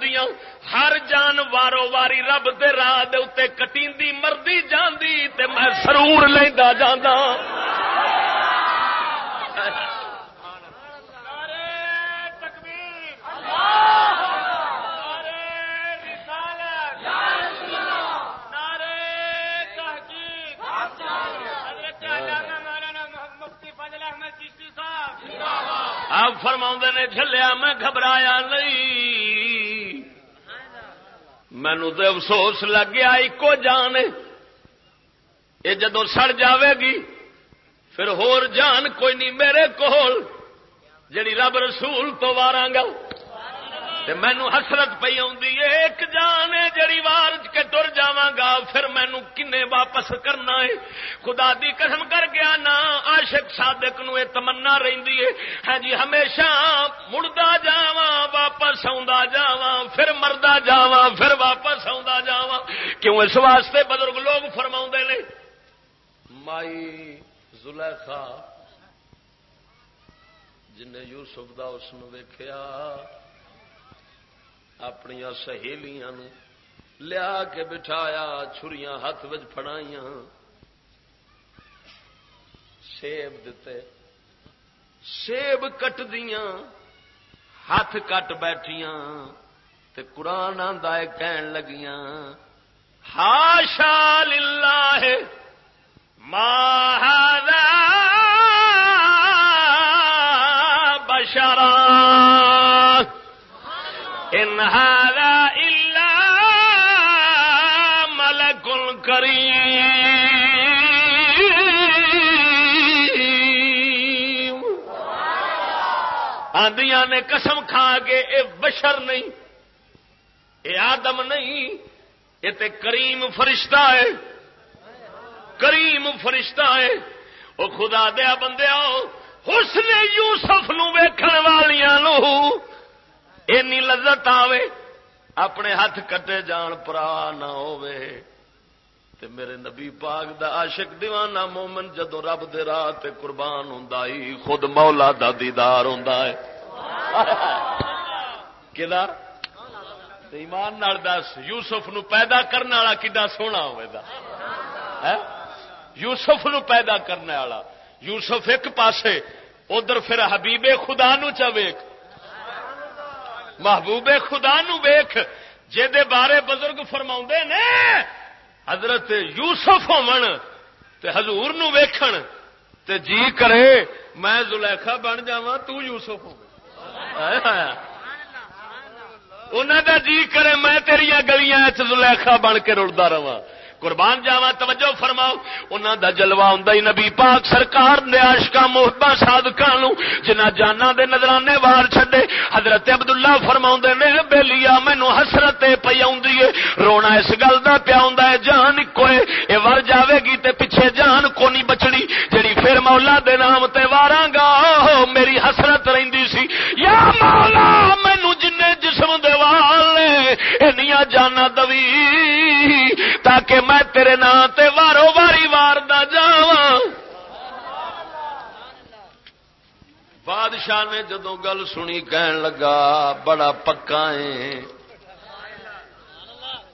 ہر جان وارو واری رب دے راہ دے اتے کٹیندی مردی جاندی تے میں سرور لینا جانا آپ فرما نے چلیا میں گھبرایا نہیں۔ مینو تو افسوس لگ گیا، ایکو جان یہ جدو سڑ جاوے گی، پھر ہور جان کوئی نہیں میرے کول جڑی رب رسول تو وارا گا مینو حسرت پی ایک جان ہے جڑی وار کے تر جا پھر مینو کن واپس کرنا ہے خدا دی قسم کر گیا نا آشک صادق نو تمنا رہی ہے ہاں جی ہمیشہ مڑتا جا واپس آ جا پھر مردا جا پھر واپس آ جا کیوں اس واسطے بزرگ لوگ فرما نے؟ مائی زلیخا جن یوسف دا اس ویخیا اپنی سہیلیاں لیا کے بٹھایا چھریاں ہاتھ بچ فڑائی سیب دیتے سیب کٹ دیا ہاتھ کٹ بیٹھیاں تے قرآن آدھا کہن لگیاں ہاشا للہ ماہدہ بشرا ان هذا الا ملك کریم آندیاں نے قسم کھا کے اے بشر نہیں، اے آدم نہیں یہ تے کریم فرشتہ ہے، کریم فرشتہ ہے۔ وہ خدا دیا بندے حسن یوسف نو ویکھن والیاں نو اینی لذت آوے اپنے ہاتھ کٹے جان پرا نہ تے میرے نبی پاک دا عاشق دیوانہ مومن جدو رب دے راہ تے قربان ہوں خود مولا دا دیدار ہوں کدا ایمان نال دس یوسف نو پیدا کرنے والا کڈا سونا ہوا یوسف نو پیدا کرنے والا یوسف ایک پاسے ادھر پھر حبیب خدا نو چویک محبوب خدا نو ویخ جے بارے بزرگ فرما نے، حضرت یوسف تے حضور نو ویکھن، تے جی کرے، میں زلیخا بن جا تسف انہوں کا جی کرے، میں تیریا گلیاں زلیخا بن کے رلتا رہا قربان جاوا توجہ فرماؤ۔ انہوں دا جلوہ ہوں نبی پاک سرکار نے آشکا محبا سادکا جنہ جانا دے نظرانے وار چھڈے۔ حضرت عبداللہ فرما نے بے لیا مینو حسرت پی آ رونا اس گل کا پیا ہوں جان ایک یہ ور جاوے گی تے پیچھے جان کو نہیں بچنی۔ جیڑی پھر مولا دے نام تے وارا گا میری حسرت رہندی سی۔ یا مولا مینو جن جسم دے وال نے جانا دوی۔ تاکہ میں تیرے نام تے وارو واری وار جا بادشاہ نے جدو گل سنی کہن لگا، بڑا پکا ہے۔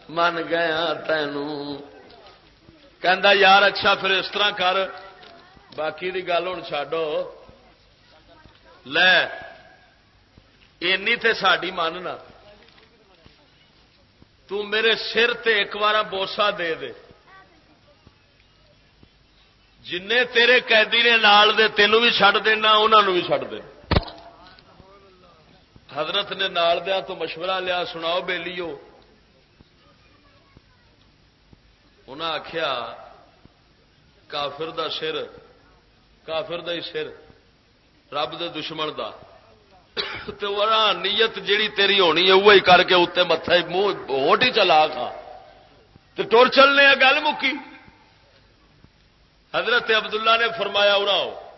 من گیا تینوں کہ یار اچھا پھر اس طرح کر۔ باقی دی گل ہوں چڈو لے ای ساری ماننا تو میرے سر تے ایک بار بوسا دے دے۔ جن تیرے قیدی نے نال دے، تینوں بھی چڈ دینا انہوں بھی چڈ دے۔ حضرت نے نال دیا تو مشورہ لیا، سناؤ بے لیو آخیا کافر دا سر، کافر دا ہی سر، رب دے دشمن دا۔ تو نیت جیڑی تیری ہونی ہے وہی کر کے اتنے مت منہ ہوٹ ہی چلا کھا۔ تو ٹور چلنے گل مکی۔ حضرت عبداللہ نے فرمایا، اڑاؤ۔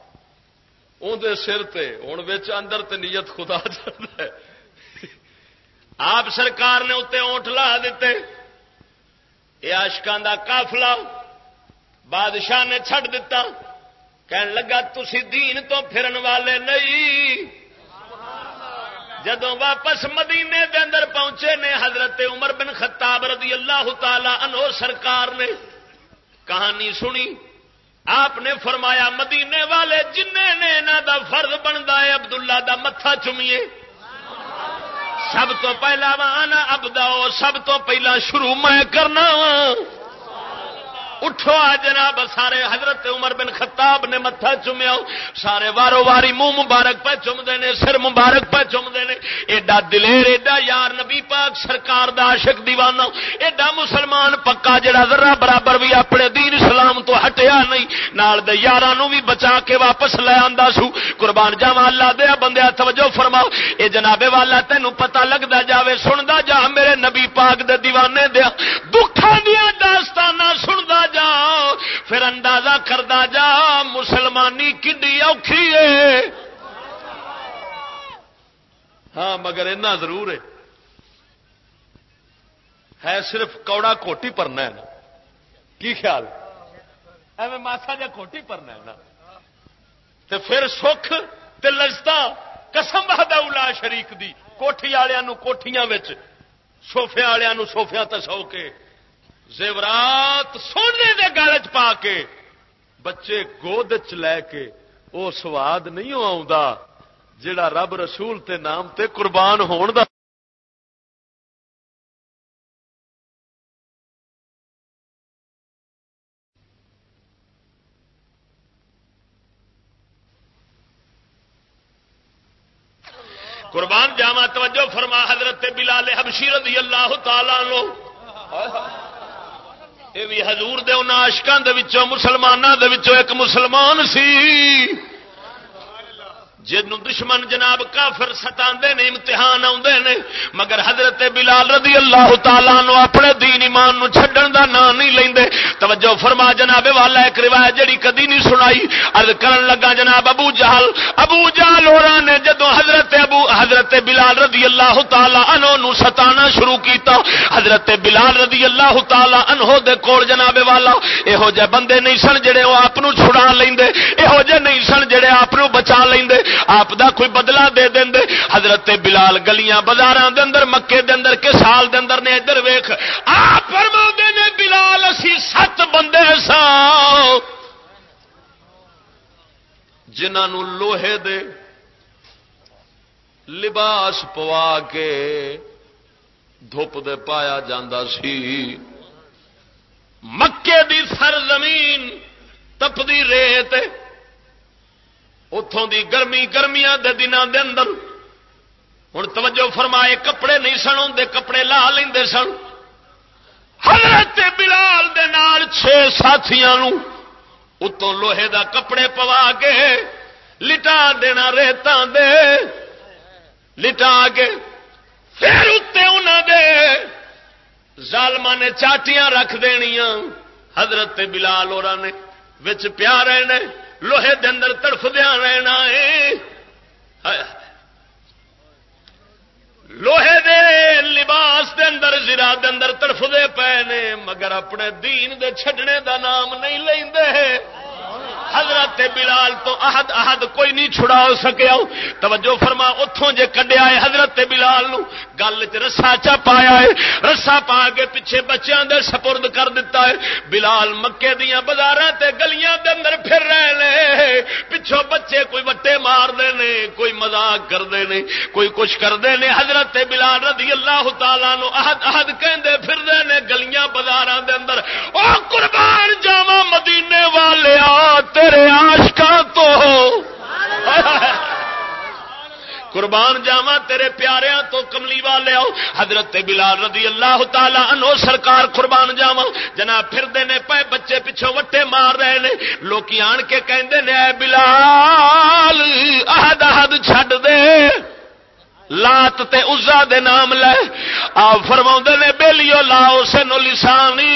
اندر سر تے ہوں اندر تے نیت خدا چلتا ہے۔ آپ سرکار نے اتنے اونٹ لا دیتے یہ آشکان کا کافلا بادشاہ نے چھڑ دیتا کہن لگا، تسی دین تو پھرن والے نہیں۔ جدو واپس مدینے دے اندر پہنچے نے حضرت عمر بن خطاب رضی اللہ تعالی عنہ سرکار نے کہانی سنی۔ آپ نے فرمایا، مدینے والے جن نے انہوں دا فرض بنتا ہے، عبداللہ دا متھا چومیے سب تو پہلا وانا اب سب تو پہلا شروع میں کرنا۔ وا اٹھو آ جناب، سارے حضرت عمر بن خطاب نے متھا چومیا، سارے وارو واری منہ مبارک پہ چومتے ہیں سر مبارک پہ چومتے ہیں ایڈا دلیر، ایڈا یار نبی پاک، سرکار دا عاشق دیوانہ۔ ایڈا مسلمان پکا جڑا ذرا برابر بھی اپنے دین اسلام تو ہٹیا نہیں، نال دے یارانو بھی بچا کے واپس لے آندا سو۔ قربان جاواں اللہ دے بندے، توجہ فرماؤ۔ اے جناب والا، تینو پتہ لگدا جاوے، سندا جا، میرے نبی پاک دے دیوانے دیا۔ دکھاں دیا داستاناں سندا جا پھر اندازہ کردا جا مسلمانی کڈی اوکھی ہے۔ ہاں مگر اتنا ضرور ہے۔ ہے صرف کوڑا کوٹی پرنا ہے نا۔ کی خیال؟ ایویں ماسا جا کوٹی پرنا ہے نا۔ تو پھر سکھ تے لذتا قسم بہدا شریک دی۔ کوٹھی والوں کوٹیاں سوفے والوں سوفیا تسو کے۔ زیورات سونے دے گل چ پا کے بچے گود چ لے کے وہ سواد نہیں آ جڑا رب رسول تے نام تے قربان ہون دا قربان جاوا توجہ فرما حضرت بلال حبشی رضی اللہ تعالی لو یہ بھی ہزور دشکوں کے مسلمانوں کے ایک مسلمان سی۔ جن دشمن جناب کافر ستا نے، امتحان آدھے نے، مگر حضرت بلال رضی اللہ تعالیٰ نو اپنے دین ایمان نو چھڈن دا نام نہیں لیندے۔ توجہ فرما جناب والا، ایک روایت جڑی کدی نہیں سنائی۔ عرض کرن لگا جناب ابو جہل۔ ابو جہل اور نے جدو حضرت ابو، حضرت بلال رضی اللہ تعالیٰ انہوں نو ستانا شروع کیتا، حضرت بلال رضی اللہ تعالیٰ انہوں دے کول جناب والا یہو جہ بندے نہیں سن جڑے وہ آپ چھڑا لیندے یہو جہ نہیں سن جڑے آپ بچا لیندے۔ آپ دا کوئی بدلا دے دیں دے حضرت بلال گلیاں بازار دے اندر، مکے دے اندر کے سال دے اندر نے ادھر ویخ آپ فرما نے، بلال، اسی سات بندے سا جنہوں لوہے دے لباس پوا کے دھوپ دے پایا جاندہ سی۔ مکے دی سر زمین تپدی ریت اتوں دی گرمی گرمیاں دے دنوں دے اندر۔ ہوں توجہ فرمائے، کپڑے نہیں سن ہوں کپڑے لا لیں سن۔ حضرت بلال دے نال چھ ساتھیاں اتوں لوہے دا کپڑے پوا کے لٹا دینا ریتاں دے۔ لٹا کے پھر اتنے انہوں دے ظالما نے چاٹیاں رکھ دنیا حضرت بلال اور نے وچ پیا رہنا لوہے دے اندر تڑف دیا رہنا ہے لوہے دے لباس دے اندر، زرا دے اندر تڑف دے پے نے، مگر اپنے دین دے چھڈنے دا نام نہیں لے حضرت بلال تو احد احد کوئی نہیں چھڑا ہو سکیا۔ توجہ فرما اتوں جے کڈیا ہے حضرت بلال نو، گل چ رسا چا پایا ہے۔ رسا پا کے پیچھے بچیاں دے سپرد کر دیتا ہے۔ بلال مکے دیا بازار گلیاں دے اندر پھر رہے نے پچھوں بچے کوئی وٹے مار دے نے، کوئی مزاق کرتے ہیں کوئی کچھ کرتے ہیں حضرت بلال رضی اللہ تعالی نو احد احد کہندے پھر دے نے گلیاں بازار دے اندر، او قربان جاوا مدینے والے تیرے آشکا تو۔ قربان جاوا تیرے پیاریاں تو کملی والے آؤ۔ حضرت بلال رضی اللہ تعالی انو سرکار قربان جاوا جناب پھر نے پے بچے پچھوں وٹے مار رہے نے۔ لوکی آن کے کہندے نے، اے بلال احد احد چھڈ دے۔ لات تے عزا دے نام لے۔ آ فرما نے، بیلیو، لاؤ، سینو لسانی۔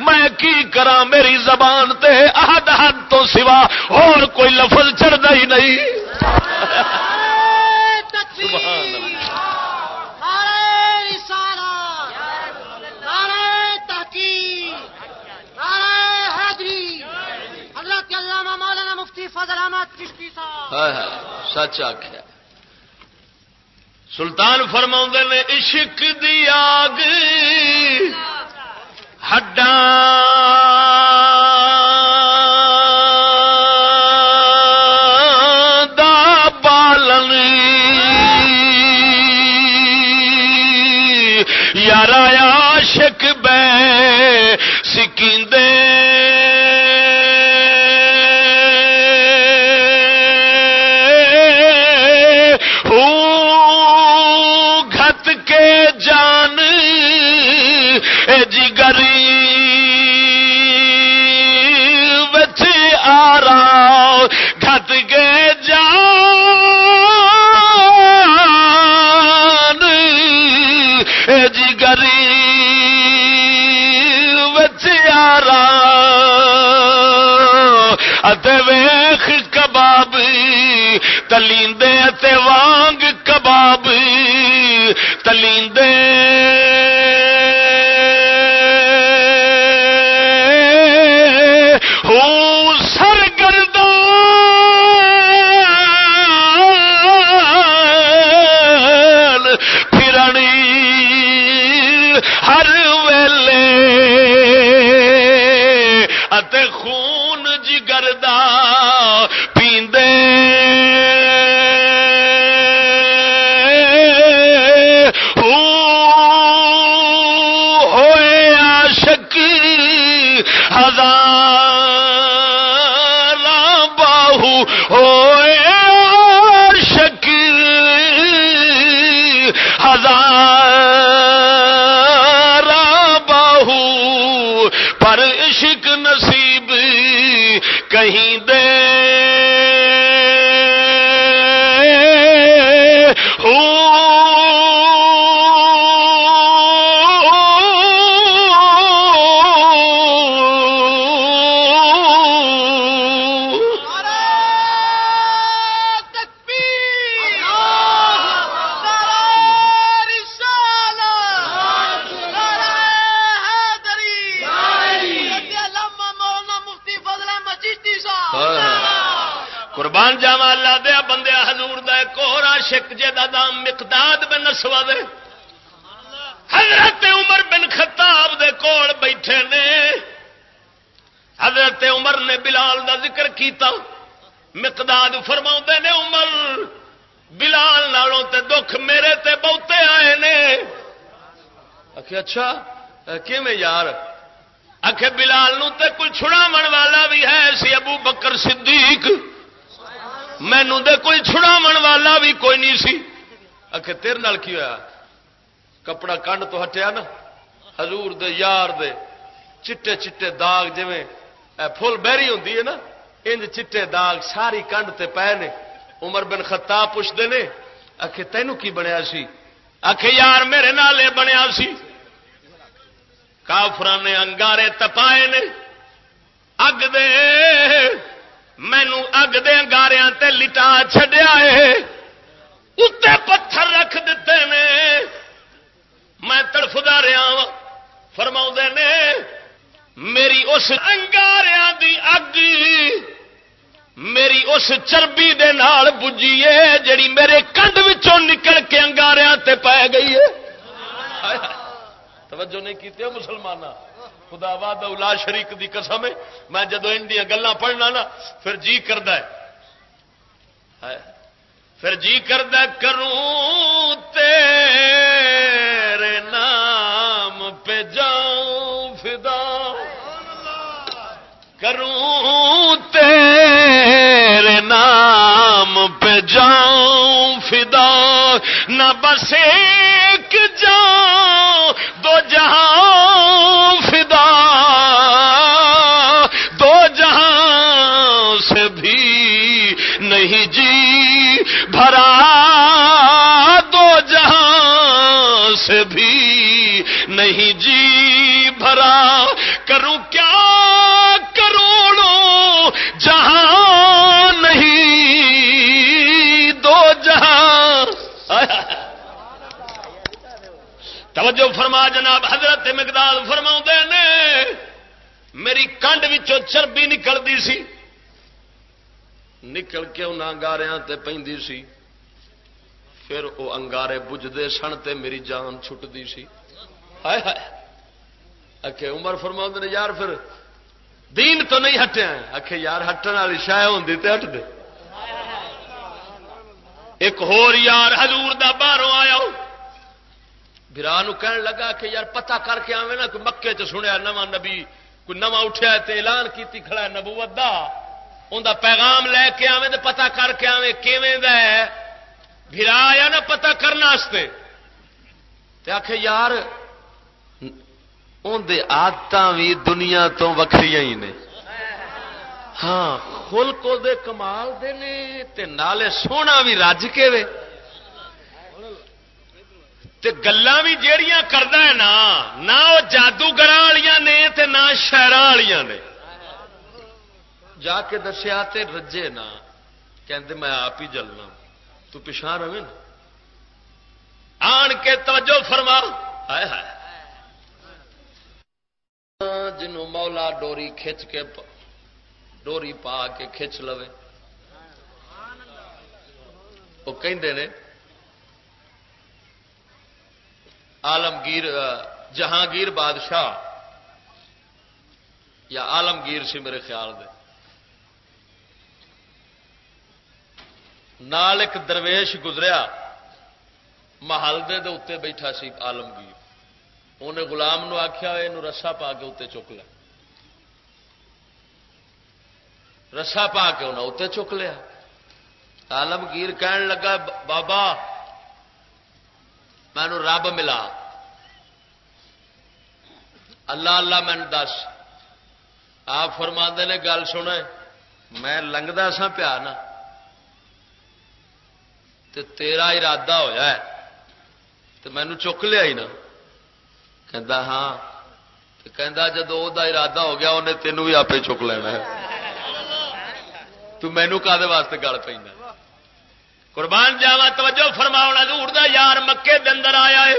میں کی کرا میری زبان تے؟ احد حد تو سوا اور کوئی لفظ چڑھتا ہی نہیں۔ سچ آخیا سلطان فرما نے، عشق دی آگ ہڈاں تلیندے تے وانگ کباب تلیندے مقداد بن نسوا دے۔ حضرت عمر بن خطاب دے کول بیٹھے نے۔ حضرت عمر نے بلال دا ذکر کیتا۔ مقداد فرما نے، عمر، بلال نالوں تے دکھ میرے تے بہتے آئے نے۔ آخ اچھا کہ یار؟ آخ بلال نو تے کوئی چھڑاو والا بھی ہے سی ابو بکر صدیق۔ مینو دے کوئی چھڑاو والا بھی کوئی نہیں سی۔ آخ تیر نال کی ہوا کپڑا کنڈ تو ہٹیا نا؟ حضور دے یار دے چٹے چٹے داغ جی فل بہری ہوں نا؟ انج چٹے داغ ساری کنڈ تے پے نے۔ عمر بن خطاب پوچھتے نے آخ تینوں کی بنیا سی؟ آخ یار میرے نال بنیا سی۔ کافر نے انگارے تپائے نے۔ اگ دے مینو اگ دے انگاریا تے لٹا چڈیا ہے اتنے پتھر رکھ دیتے نے میں تڑفدا رہا فرما نے میری اس انگاریا دی اگ میری اس چربی دے نال بجیے جڑی میرے کنڈ وچوں نکل کے انگاریا تے پی گئی ہے توجہ نہیں کی مسلمان خدا باد الا شریک دی قسم ہے میں جدو ان گلا پڑھنا نا پھر جی کرد پھر جی کرد کروں تیرے نام پہ جاؤں فدا۔ کروں تیرے نام پہ جاؤں فدا۔ نہ بس ایک جاؤں، دو جہاں فدا توجہ فرما جناب، حضرت مقدال فرما نے، میری کنڈ چربی نکلتی سی۔ نکل کے ان انگاریا پی سی۔ پھر وہ انگارے بجتے سن تے میری جان چھٹتی سی۔ آخے عمر فرما نے، یار پھر دین تو نہیں ہٹیا آخے یار، ہٹن والی شاید ہوں ہٹ دے۔ ایک ہور یار حضور دا باہروں آیا برا کہن لگا کہ یار پتہ کر کے آوے نا، کوئی مکے چ سنیا نواں نبی، کوئی نواں اٹھیا تے اعلان کیتی کھڑا ہے نبوت دا۔ ان پیغام لے کے آوے تے پتہ کر کے آوے کیویں دا ہے۔ برا آیا نا پتہ کرنے واسطے۔ تے آکھے یار ان دے آدتاں بھی دنیا تو وکھری ہی نے۔ ہاں خلق دے کمال دے نے، تے نالے سونا بھی رج کے وے۔ گلا بھی جہیا کرد نا نہ وہ جادوگر والی نے تے نہ شہر والی نے۔ جا کے دسیا تے رجے نا کہ میں آپ ہی جلنا تو پچھا رہے نا۔ آن کے توجہ فرما ہائے ہائے۔ جنوں مولا ڈوری کھچ کے ڈوری پا کے کھچ لو وہ کہ آلمگیر جہانگیر بادشاہ، یا آلمگیر سی میرے خیال دے۔ نال ایک درویش گزریا، محل دے دے اتنے بیٹھا سی آلمگیر انہیں گلام نو آخیا یہ رسا پا کے اتنے چک لیا رسا پا کے انہیں اتنے چک لیا۔ آلمگیر کہن لگا، بابا مینو رب ملا۔ اللہ اللہ مین دس۔ آپ فرما نے گل سنے میں لنگتا سا پیا نا۔ تو تیرا ارادہ ہوا ہے۔ تو مینو چک لیا ہی نا۔ کہ ہاں۔ جدو وہ ارادہ ہو گیا انہیں تینوں بھی آپ چک لینا ہے۔ تو مینو کا واسطے گل پہ قربان جاوا توجہ فرماؤ دور دا یار مکے دے اندر آیا ہے۔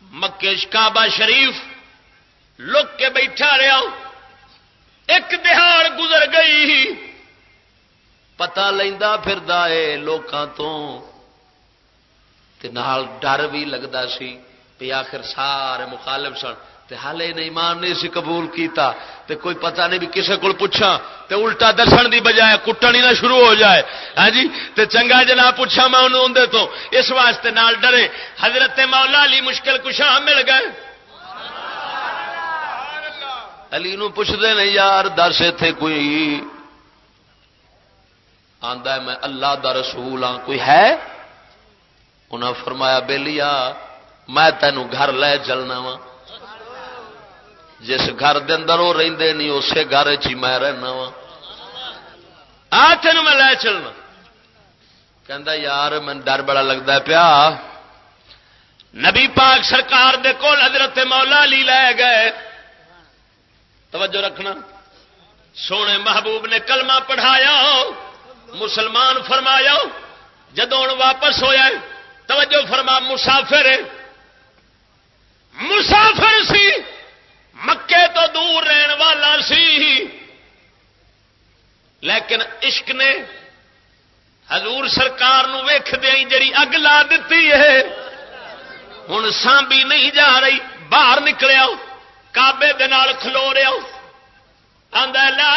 مکے کعبہ شریف لک کے بیٹھا رہا۔ ایک دہاڑ گزر گئی۔ پتا لینا پھر لوکاں تو۔ نال ڈر بھی لگتا سی۔ بھی آخر سارے مخالف سن۔ تے حالے ایمان نہیں سی قبول کیتا، تے کوئی پتہ نہیں بھی کسے کو پوچھا تے الٹا دسن دی بجائے کٹن ہی نہ شروع ہو جائے۔ ہاں جی؟ تے چنگا جنا پوچھا میں انہوں اندر تو، اس واسطے نال ڈرے۔ حضرت مولا علی مشکل کشاہ مل گئے۔ علی نو پوچھتے نہیں یار دس اتے کوئی آندا ہے، میں اللہ دا رسول ہاں کوئی ہے؟ انہاں فرمایا بے لیا میں تینوں گھر لے چلنا وا جس گھر دے اندر وہ رہندے نہیں، اسی گھر چ میں رہنا وا آ تین میں لے چلنا۔ کہ یار، من ڈر بڑا لگتا ہے پیا۔ نبی پاک سرکار دے کول حضرت مولا علی لے گئے۔ توجہ رکھنا۔ سونے محبوب نے کلمہ پڑھایا، مسلمان فرمایا جدو ہوں واپس ہوا توجہ فرما، مسافر مسافر سی مکے تو دور رہن والا سی لیکن عشق نے حضور سرکار ویخ دیا جی اگ لا دیتی ہے۔ ہوں سانبی نہیں جا رہی، باہر نکلیا کابے کھلو رہا لا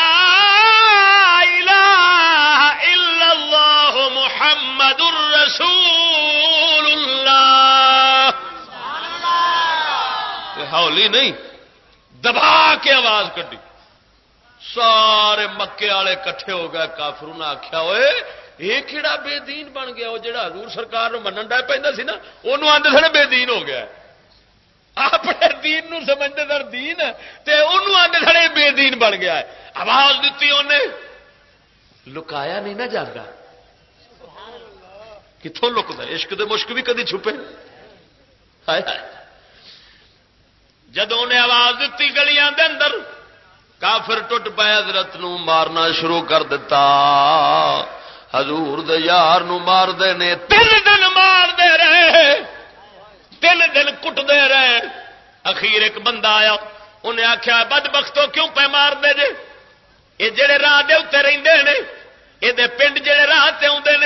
الہ الا اللہ محمد الرسول اللہ ہولی نہیں، دبا کے آواز کٹی سارے مکے والے کٹھے ہو گئے کافرو نے آخیا ہوئے یہ کہڑا بے دین بن گیا؟ وہ جڑا حضور سرکار منن ڈا پہ سی نا وہ آدھے سر بے دین ہو گیا۔ اپنے دین نو سمجھتے سر دین، تے انہوں آدھے سڑے بے دین بن گیا ہے۔ آواز دیتی انہیں لکایا نہیں نہ جاتا کتوں لکتا عشق دے مشک بھی کدی چھپے۔ جدو نے آواز دیتی گلیاں دے اندر کافر ٹوٹ پائے، حضرت نو مارنا شروع کر دیتا حضور دے یار نو مار دے نے تین دن مار دے رہے۔ تین دن کٹ دے رہے۔ اخیر ایک بندہ آیا، انہیں آخیا بد بختوں کیوں پہ مار دے جے؟ یہ جڑے راہ دے اتنے رہتے ہیں یہ پنڈ جڑے راہ تے آتے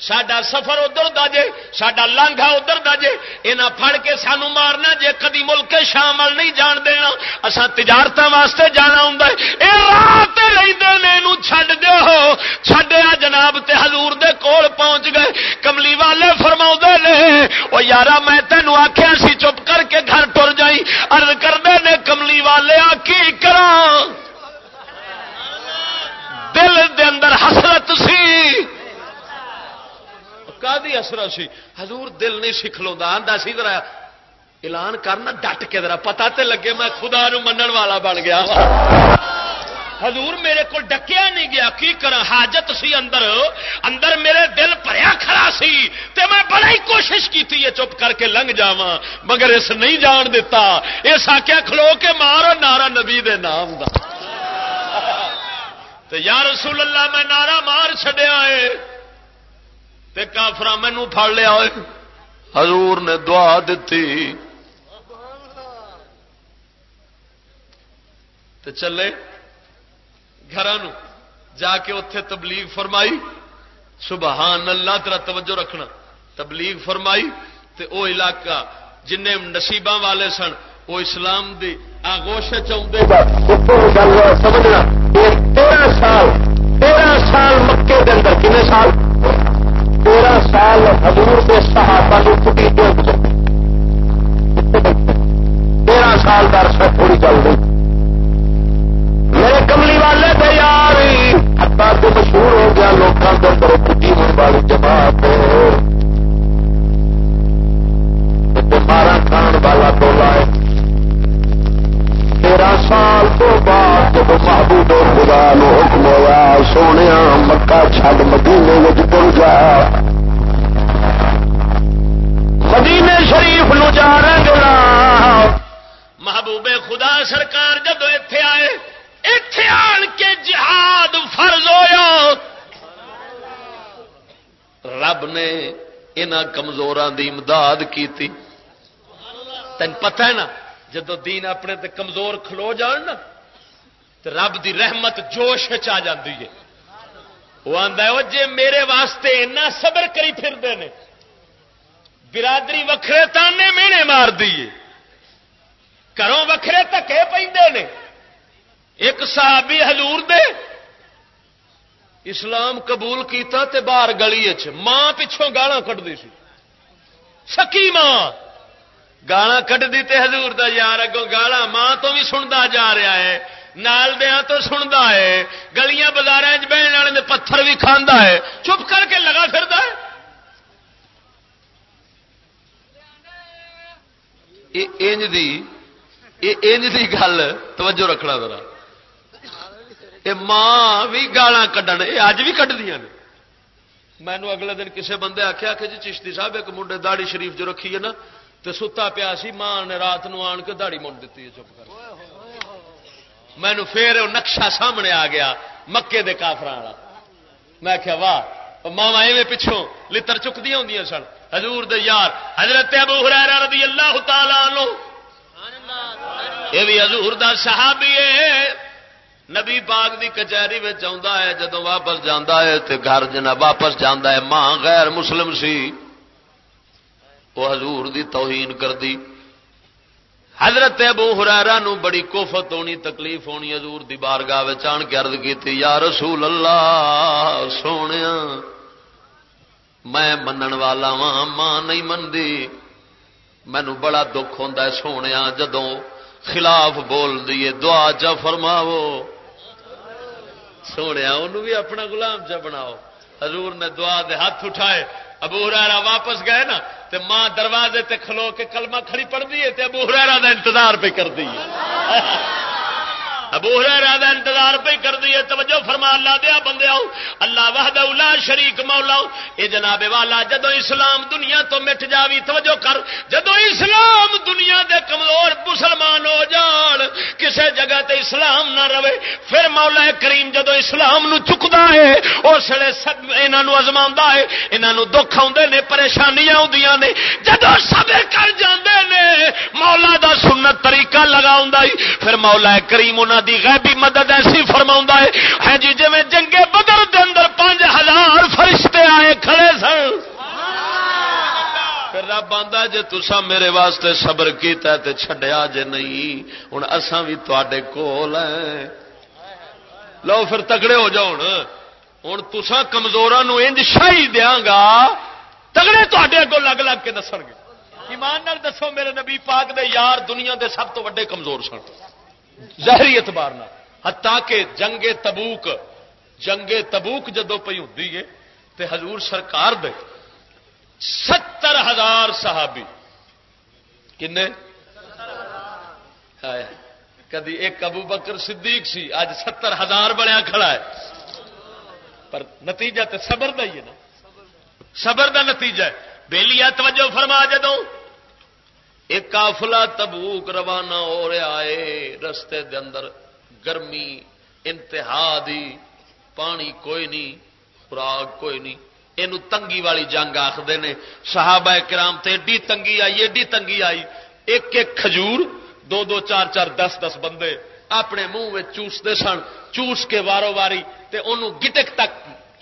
سڈا سفر ادھر دا جے سڈا لانگا ادھر دا جے یہاں پھڑ کے سانو مارنا جے، کدی ملک شامل نہیں جان دینا۔ اصا تجارت واسطے جانا ہوں یہ رات رہتے چھڈ دو چھڈیا جناب تے حضور دے کول پہنچ گئے۔ کملی والے فرما نے وہ یار میں تینوں آخیا سی، چپ کر کے گھر ٹر جائی۔ ارد کرتے نے، کملی والے آ کی کرا دل دے اندر حسرت سی۔ دی اثر سی حضور دل نہیں سکھ لو سی ذرا اعلان کرنا ڈٹ کے ذرا پتا تے لگے میں خدا نو منن والا بن گیا حضور میرے کو ڈکیا نہیں گیا کی کرا حاجت سی اندر اندر میرے دل پریا کھڑا سی تے میں بڑی کوشش کی تھی یہ چپ کر کے لنگ جا مگر اس نہیں جان دیتا اس آخیا کھلو کے مارو نارا نبی دے نام دا تے یا رسول اللہ میں نارا مار چڈیا ہے کافر مینو پڑ لیا ہوئے۔ حضور نے دعا دیتی تے چلے گھر جا کے اتے تبلیغ فرمائی۔ سبحان اللہ ترا توجہ رکھنا۔ تبلیغ فرمائی تے او علاقہ جن نصیب والے سن وہ اسلام دی آگوش چاہتے سمجھنا تیرہ سال تیرہ سال مکے کے اندر کنے سال؟ سال حضور کے صحابہ کی چھٹی دے گزر تیرہ سال کا عرصہ تھوڑی چل رہی۔ میرے کملی والے تھے یار ہٹا تو مشہور ہو گیا لوگوں کے اندر چھٹی ہونے والی جماعت مارا کھان والا تو لائے تیرہ سال تو بعد جب محبوب خدا نو حکم ہوا سونے مکہ چھڈ مدینے میں تر جا مدینے شریف نو جا رہا محبوب خدا سرکار جب اتے آئے اتے آن کے جہاد فرض ہویا۔ رب نے ان کمزور کی امداد کی تین پتہ ہے نا، جدو دین اپنے تے کمزور کھلو جان نا تو رب دی رحمت جوش آ جاتی ہے۔ وہ آتا ہے جی میرے واسطے اینا صبر کری پھرتے ہیں برادری وکھرے تانے مینے مار دیے گھروں وکھرے تکے پہ ایک صحابی حضور دے۔ اسلام قبول کیتا تے باہر گلی ماں پچھوں گالا کٹتی سی۔ سکی ماں۔ گالا کٹتی تے حضور دا یار اگوں گالا ماں تو بھی سنتا جا رہا ہے۔ نال دیا تو سنتا ہے۔ گلیاں بازار بہن والے پتھر بھی کھانا ہے۔ چپ کر کے لگا پھر دی گل، توجہ رکھنا ذرا۔ یہ ماں بھی گالا کھڈن یہ اج بھی کٹدیا نے۔ مینو اگلے دن کسے بندے آخیا کہ جی چشتی صاحب، ایک منڈے داڑی شریف جو رکھی ہے نا تو ستا پیا سی، ماں نے رات نو آن کے داڑی من دیتی ہے، چپ کر۔ مینو پھر نقشہ سامنے آ گیا، مکے دے کافر والا۔ میں کیا واہ ماوا ایویں پچھوں لتر چکتی ہوں سن۔ حضور دے یار، حضرت ابو ہریرہ رضی اللہ تعالی عنہ۔ یہ بھی حضور دا صحابی ہے۔ نبی پاک دی کچہری میں آتا ہے جدو واپس جانا ہے تے گھر جنا واپس جانا ہے، ماں غیر مسلم سی۔ وہ حضور دی توہین کر دی حضرت ابو ہرارا نو بڑی کوفت ہونی، تکلیف ہونی حضور دی بارگاہ آن کے عرض کی یا رسول اللہ سونے میں منن والا وا ماں نہیں منتی مینو بڑا دکھ ہوتا ہے سونے جدوں خلاف بول دیے دعا چا فرماو سونے انہوں بھی اپنا غلام چا بناؤ۔ حضور نے دعا دے ہاتھ اٹھائے۔ ابو ہرارا واپس گئے نا، تے ماں دروازے تے کھلو کے کلمہ کھڑی پڑ دیے تے ابو ہرارا دا انتظار پہ کر دیے ابو ہریرہ دا انتظار پہ کر دیے توجہ فرما، اللہ دیا بندے آؤ۔ اللہ وحدہ لا شریک مولا اے جناب والا، جدو اسلام دنیا تو مٹ جاوی، توجہ کر۔ جدو اسلام دنیا دے کمزور کسے جگہ تے اسلام نہ رہے، پھر مولا کریم جدو اسلام نو چکدا ہے، اس ویلے سب انہاں ازما ہے، انہاں دکھ آتے نے، پریشانیاں آدی نے، جدو سب کر جاندے نے، مولا دا سنت طریقہ لگا پھر مولا کریم انہوں دی غیبی مدد ایسی فرما ہے ہاں جی جی جنگے بدر دے اندر پانچ ہزار فرشتے آئے کھڑے سن رب آتا جی تسا میرے واسطے صبر کیتا تے چھڈیا جے نہیں ہوں اساں بھی تے کول ہیں۔ لو پھر تگڑے ہو جاؤ ہوں تسا کمزورا انج شاہی دیا گا، تگڑے تے اگوں لگ لگ کے دس گے۔ ایمان نال دسو، میرے نبی پاک دے یار دنیا دے سب تو وڈے کمزور سن۔ ظاہری اعتبار ہتا کہ جنگ تبوک جنگ تبوک جدو پی ہوں تے حضور سرکار دے ستر ہزار صحابی۔ کن کدی ایک ابو بکر صدیق سی اج ستر ہزار بڑا کھڑا ہے۔ پر نتیجہ تے صبر دا ہی ہے نا۔ صبر دا نتیجہ ہے۔ بےلی توجہ فرما جدوں۔ ایک کافلا تبوک روانہ ہو رہا ہے۔ رستے دے اندر گرمی، انتہا دی، پانی کوئی نہیں، خوراک کوئی نہیں۔ یہ تنگی والی جنگ آخر نے۔ صحابہ کرام تے ایڈی تنگی آئی، ایڈی تنگی آئی۔ ایک ایک کھجور، دو دو چار چار دس دس بندے اپنے منہ میں چوستے سن، چوس کے وارو واری تے انہوں گٹک تک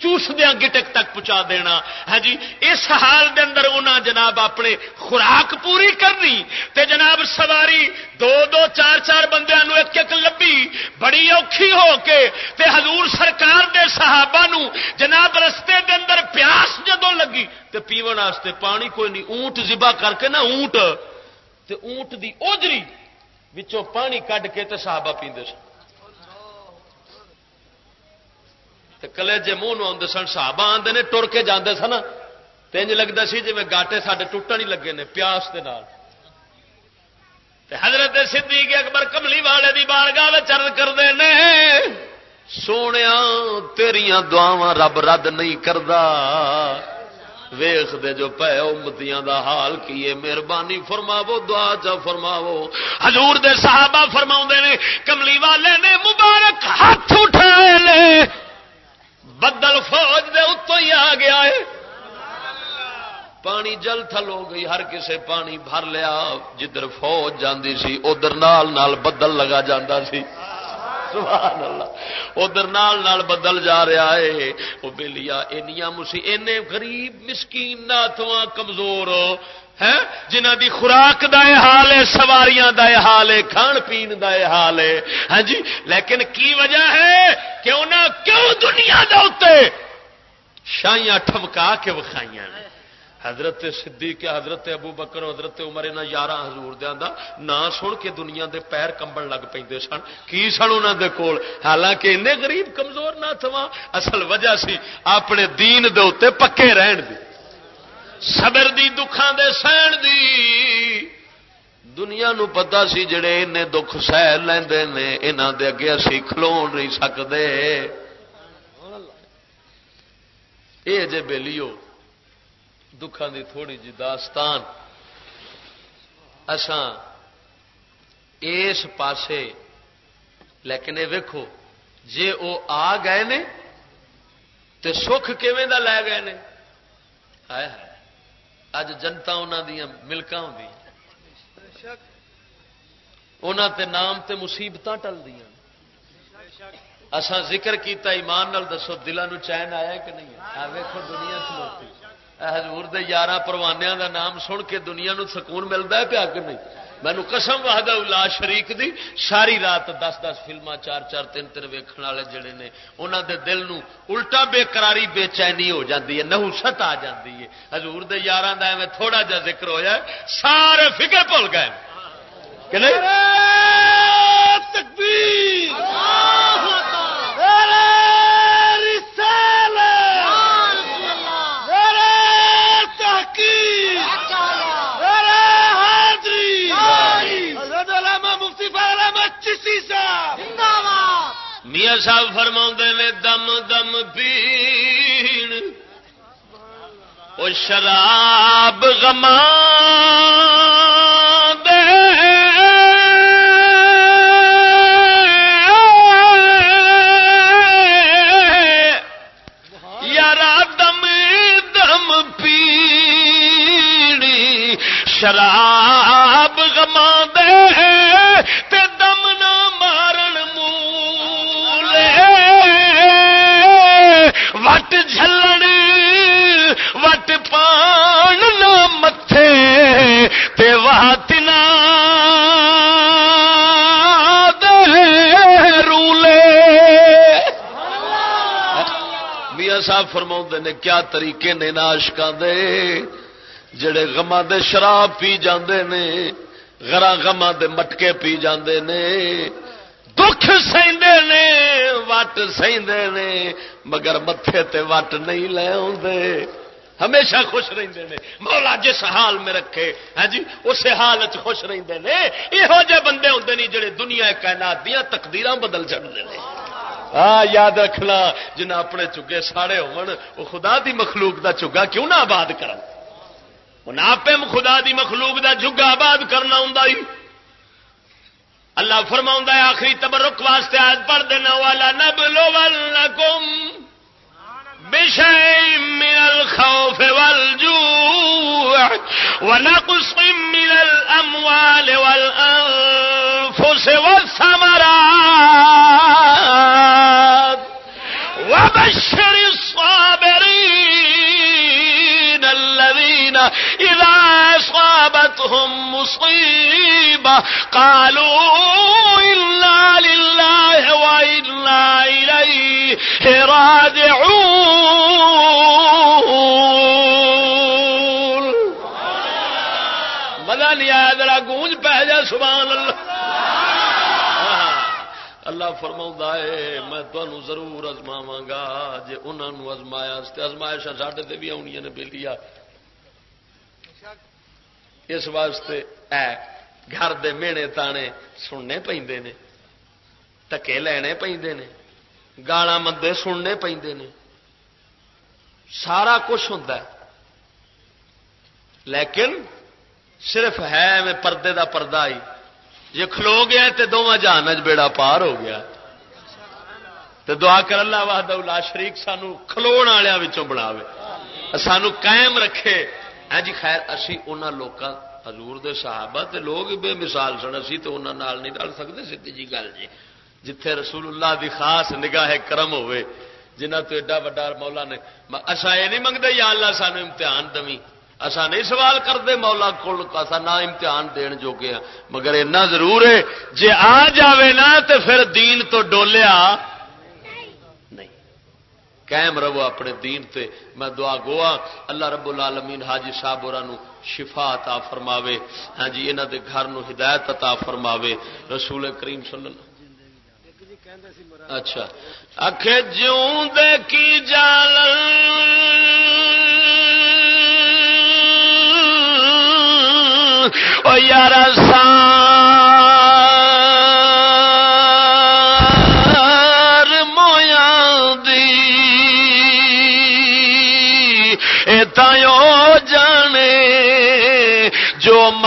چوس دیا گٹک تک پہنچا دینا۔ ہاں جی اس حال دے اندر انہاں جناب اپنے خوراک پوری کرنی تے جناب سواری دو دو چار چار بندوں ایک ایک لبی۔ بڑی اوکھی ہو کے تے حضور سرکار دے صحابہ نو جناب رستے دے اندر پیاس جدو لگی تے پیون واسطے پانی کوئی نہیں، اونٹ زبا کر کے نا، اونٹ۔ تے اونٹ دی اوجری وچوں پانی کڈ کے تے صحابہ پیندے سن۔ کلے جے منہ نو آدھے سن، صحابہ آدھے نے، ٹر کے جانے سن۔ تینج لگتا سی جی گاٹے سارے ٹوٹن ہی لگے نے پیاس کے نال۔ حضرت صدیق اکبر کملی والے دی بارگاہ چرد کرتے ہیں سونے تیریاں دعوا رب رد نہیں کرتا ویخ دے جو پے امتیاں دا حال کیے مہربانی فرماو دعا چا فرماو حضور دے صحابہ فرماؤں نے، کملی والے نے مبارک ہاتھ اٹھائے لے۔ بدل فوج دے اتوں ہی آ گیا ہے۔ پانی جل تھل ہو گئی، ہر کسے پانی بھر لیا۔ جدھر فوج جاندی سی، ادھر نال نال بدل لگا جاندہ سی۔ سبحان اللہ ادھر نال نال بدل جا رہا ہے۔ وہ بے لیا اینیا مسی، اینے غریب مسکین ناتواں کمزور۔ جنہ دی خوراک دا حال ہے، سواریاں دا حال ہے، کھان پین دا حال ہے۔ ہاں جی؟ لیکن کی وجہ ہے کیوں نہ کیوں دنیا دے شاہیاں ٹھمکا کے وکھائیاں حضرت صدیق، حضرت ابو بکر، حضرت عمر، انہاں یارہ حضور دیاں دا نا سن کے دنیا دے پیر کمبن لگ پیندے سن۔ کی سن انہاں دے کول؟ حالانکہ انے غریب کمزور نہ تھواں۔ اصل وجہ سی اپنے دین دے اوتے پکے رہن دی۔ صبر دی، دکھاں دے، سہن دی۔ دنیا نو پتا سی جڑے ان دکھ سہ لیندے نے، انہاں دے اگے اسی کھلو نہیں سکدے۔ اے جے بیلیو دکھان دی تھوڑی جی داستان۔ اساں اس پاسے، لیکن یہ ویکو جے او آ گئے نے، تے سکھ کیویں دا لے گئے نے؟ ہائے ہائے۔ اج جنتا انہاں دیاں ملکاں ہوندی انہاں تے نام تے مصیبتاں ٹل دیاں اساں ذکر کیتا ایمان نال دسو نو چین آیا کہ نہیں؟ آ ویکھو دنیا کھلوتی حضور دے یارہ پروانیاں دا نام سن کے دنیا نو سکون ملتا ہے پیا کہ نہیں؟ مینو قسم وحدہ اللہ شریک دی ساری رات دس دس فلما چار چار تین تین ویکن والے جڑے نے انہوں دے دل نو الٹا بے قراری بے چینی ہو جاتی ہے نہوست آ جاتی ہے۔ حضور دے یار دا میں تھوڑا جا ذکر ہویا سارے فکر بھول گئے۔ کہ نہیں؟ تکبیر۔ میاں صاحب فرما نے دم دم پی وہ شراب گما یار دم دم پی شراب گما وٹ جلن وٹ پان نہ متے تے تنا رولے میاں صاحب فرما نے کیا طریقے نے ناشکا دے جڑے گما دے شراب پی جاندے نے گرا گما دے مٹکے پی جاندے نے دکھ سہندے نے، وٹ سہندے نے، مگر متے تے وٹ نہیں لے آدھے ہمیشہ خوش رہتے ہیں مولا جس حال میں رکھے ہاں جی اس حال خوش رہتے ہیں یہو جہ بندے ہوں نہیں جڑے دنیا کائنات دیا تقدیر بدل چڑھتے ہیں ہاں یاد رکھنا جنہیں اپنے چگے ساڑے ہو خدا دی مخلوق دا چگا کیوں نہ آباد کر آپ خدا دی مخلوق دا جگا آباد کرنا ہوں اللہ فرما ہے، آخری تبرک واسطے آج پڑھ دینا، والا نب لو ولکم بشيء من الخوف والجوع ونقص من الأموال والأنفس والثمرات. وبشر الذين إذا أصابتهم مصيبة قالوا إلا لله وإنا إليه راجعون مزہ نہیں آیا، ذرا گونج پہ جا، سبحان اللہ۔ اللہ فرما ہے، میں تمہوں ضرور ازماوا گا جی انہوں ازمایا ازمائش ساڈے بھی آنیا نے بے لیا اس واسطے اے گھر دے مینے تانے سننے پہ ٹکے لینے پہ گالا مندے سننے پہ سارا کچھ ہوں لیکن صرف ہے میں پردے دا پردہ آئی جی کھلو گیا تو دونوں جہان بیڑا پار ہو گیا۔ تو دعا کر اللہ واہد شریک سانو کھلو والوں بنا سانو قائم رکھے۔ ہاں جی خیر، اسی ان لوگوں حضور دے صحابہ تے لوگ بے مثال سن، اسی تو انہوں نال نہیں ڈال سکتے سیدھی جی گل جی۔ جتھے رسول اللہ دی خاص نگاہ کرم ہوئے جنہ تو ایڈا وڈا مولا نے اصا یہ نہیں منگتے یا اللہ سانو امتحان دمی۔ اصا نہیں سوال کرتے مولا کو نہ امتحان دین جوگے ہاں۔ مگر اتنا ضرور ہے، جے آ جاوے نا، تے پھر دین تو ڈولیا۔ قائم رہو اپنے دین تے۔ میں دعا گوا، اللہ رب العالمین حاجی صاحب اور شفا عطا فرماوے۔ ہاں جی انہوں دے گھر نو ہدایت عطا فرماوے۔ رسول کریم صلی اللہ اچھا۔ اکھ جوں دے کی جال۔ او یار سار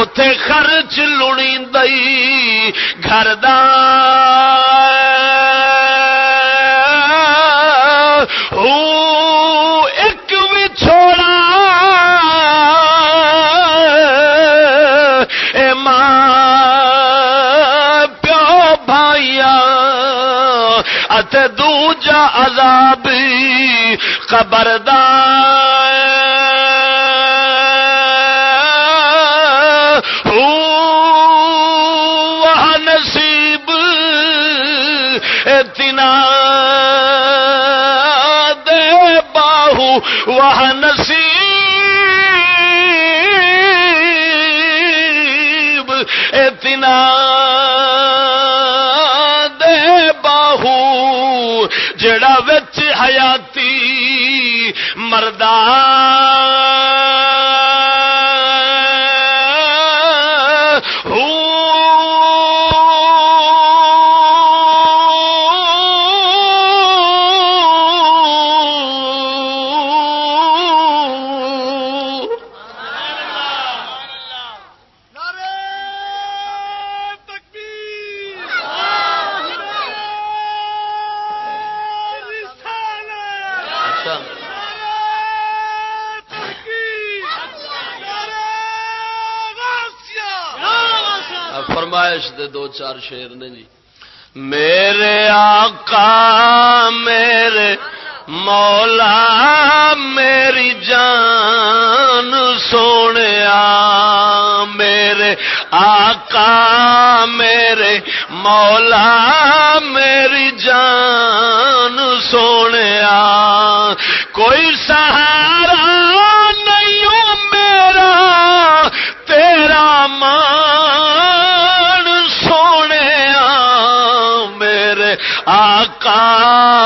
اتے خرچ لڑی دئی گھر ایک بھی چھوڑا اے ماں پیو بھائیا دوجا عذابی خبردار۔ نصیب اتنا دے باہو جڑا وچ حیاتی مردان میرے آقا، میرے مولا، میری جان سونے میرے آقا، میرے مولا، میری جان سونے کوئی سہارا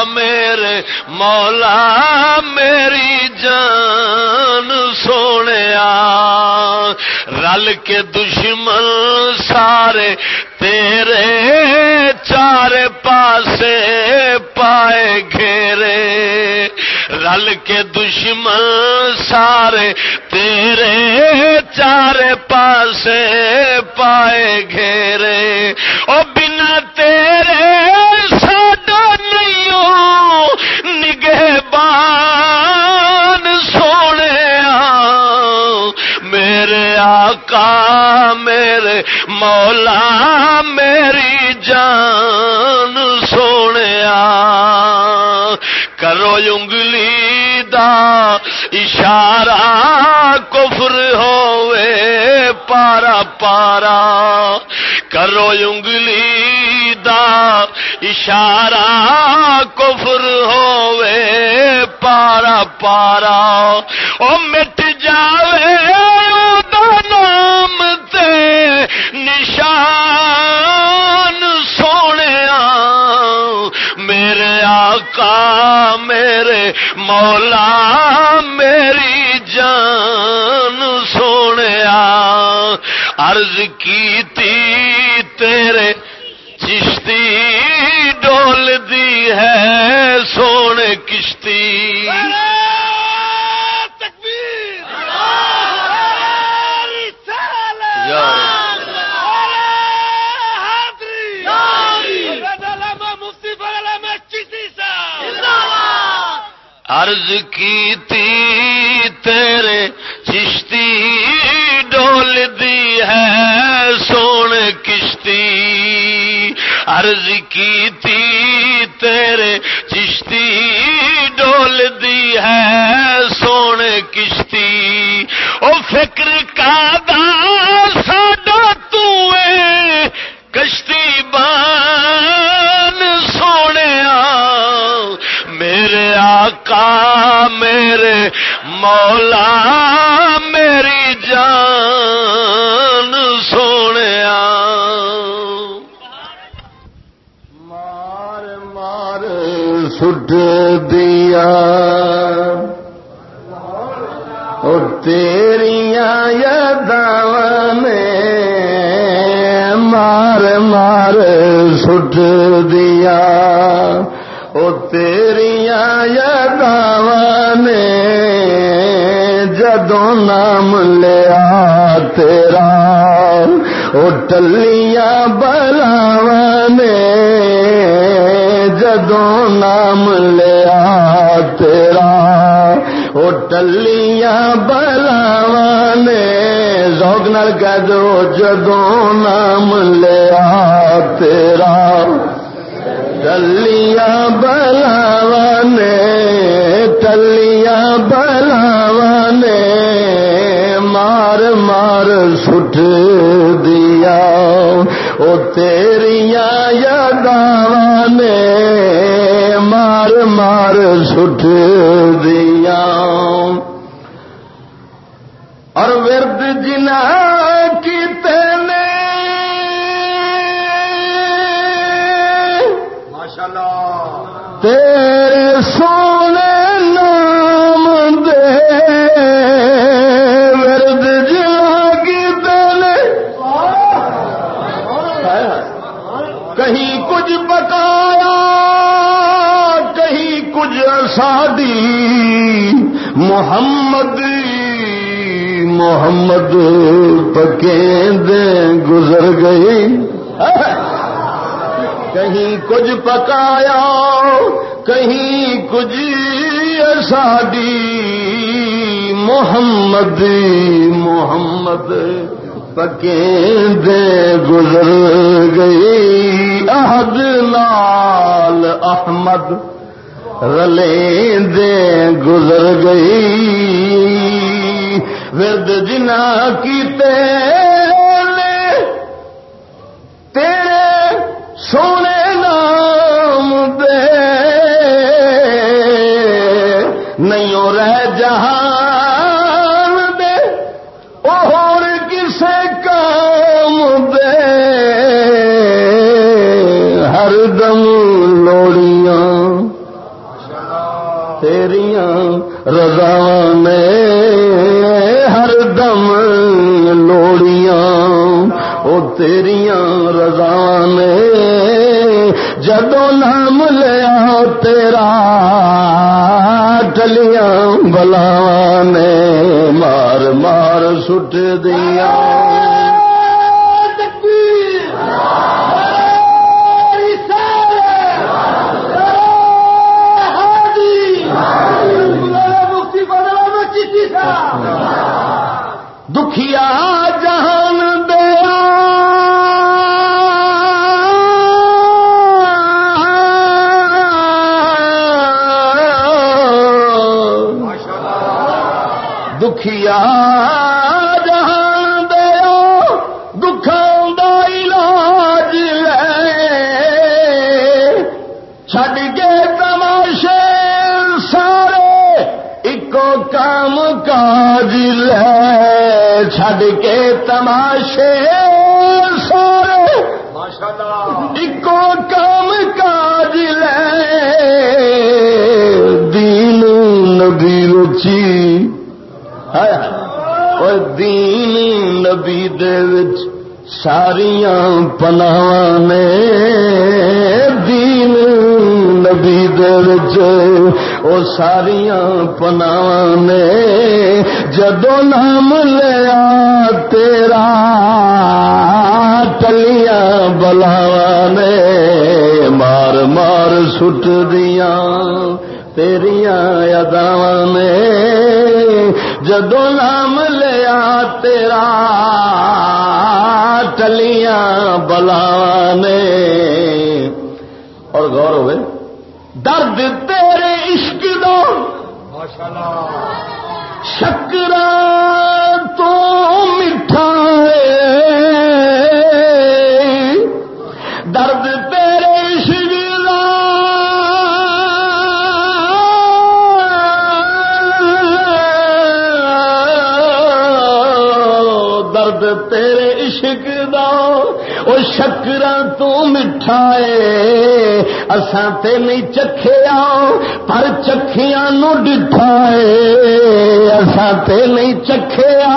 میرے مولا میری جان سونے رل کے دشمن سارے تیرے چار پاسے پائے گھیرے۔ رل کے دشمن سارے تیرے چار پاسے پائے گھیرے۔ او بنا تیرے نگہ سونے میرے آقا، میرے مولا، میری جان سونے کرو انگلی دا اشارہ، کفر ہوئے پارا پارا۔ کرو انگلی دا اشارہ کفر ہووے، پارا پارا۔ او مٹ جاوے دا نام تے نشان سونے میرے آقا، میرے مولا، میری جان سونے عرض کی تی تیرے چشتی ڈول دی ہے سونے کشتی۔ عرض کی تھی تیرے چشتی ڈول دی ہے سون کشتی۔ عرض کی تھی، تیرے چشتی ڈول دی ہے سون کشتی۔ او فکر کا دا ساڈا کشتی بان۔ سونے میرے آقا، میرے مولا، میری جان۔ سونے سٹ دیا اور تیریاں یاداں نے مار مار سٹ دیا او تیریاں یاداں نے جدو نام لیا تیرا او ٹلیاں بلاو نے جدو نام لیا تیرا، او ٹلیاں بلاو نے زوگ نال کہہ دو جدو نام لیا تیرا۔ ٹلیاں بلاو نے، ٹلیاں بلاو نے مار مار سٹ دیا۔ او تیریاں نے مار مار سٹ دیا۔ اور ورد جنا کی تینے تیرے سو سادی محمد محمد پکیندے گزر گئی۔ کہیں کچھ پکایا، کہیں کچھ سادی محمد محمد پکیندے گزر گئی۔ عہد لال احمد۔ رلے دے گزر گئی۔ ورد جنا کی تیرے سونے نام دے نہیں رہ جہاں تیریاں رضا میں جدو نام لیا تیرا ٹلیاں بلا نے مار مار سٹ دیا۔ دکھیا دکھیا جہان دیا دکھاؤں دا علاج لے۔ چھڈ کے تماشے سارے ایکو کام کاج لے۔ چھڈ کے تماشے سارے ایکو کام کاج لے۔ دین نبی رچی اور دین نبی دے وچ ساریاں پناہ نے دین نبی دے وچ او ساریاں پناہ نے جدو نام لیا تیرا ٹلیاں بلاوا نے مار مار سٹ دیاں تیریا یاداں نے جدو نام لیا تیرا ٹلیاں بلا نے اور غور ہوئے درد تیرے عشق دو۔ شکر شکر تو مٹھائے اساں تے نہیں چکھیا پر چکھیاں نو ڈٹھائے اساں تے نہیں چکھیا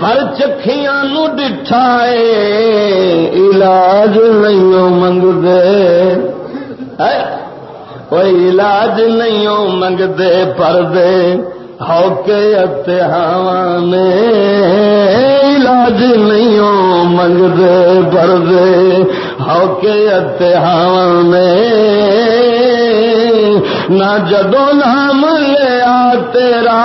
پر چکھیاں نو ڈٹھائے علاج نہیں منگ دے کوئی علاج نہیں منگ دے پر دے ہو کے اتہاواں میں علاج نہیں منگ دے بر دے ہو کے اتہاواں میں نہ جدو نام لیا تیرا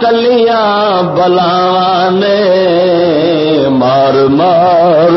کلیاں بلا نے مار مار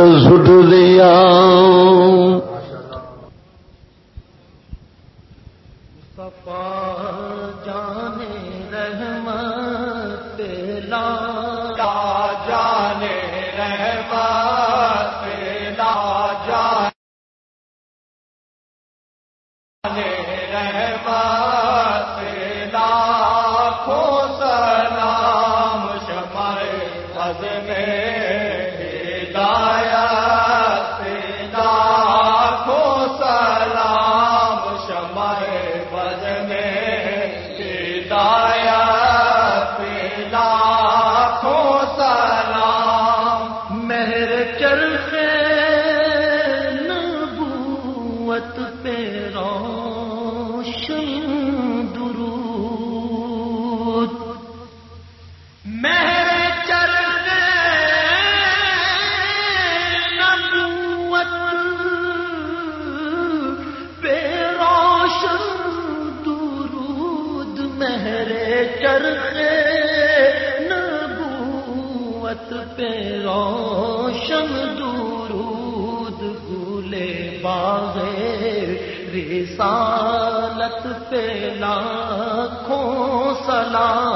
سلام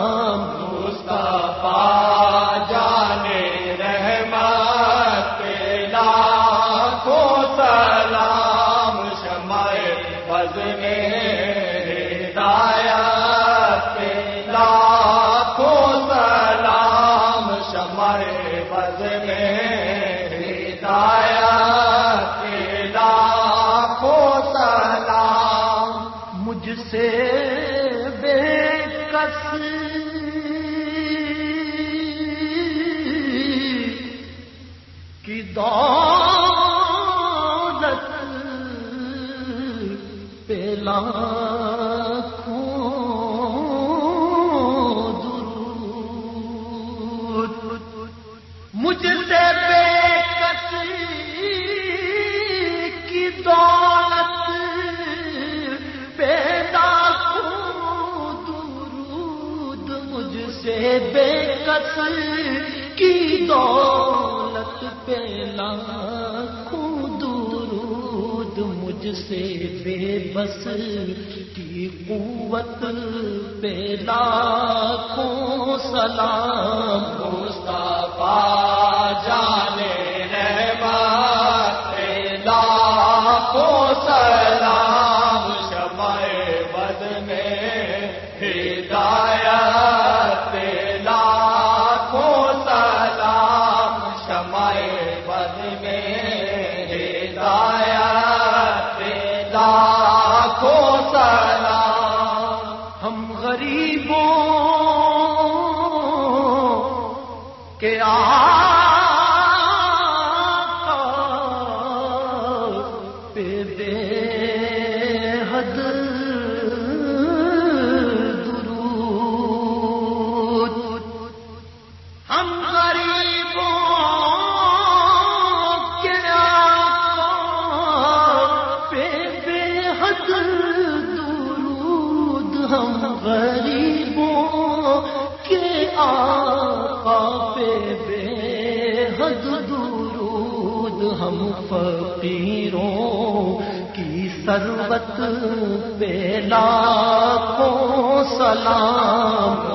سے بے بس کی قوت پہ لاکھوں سلام سلام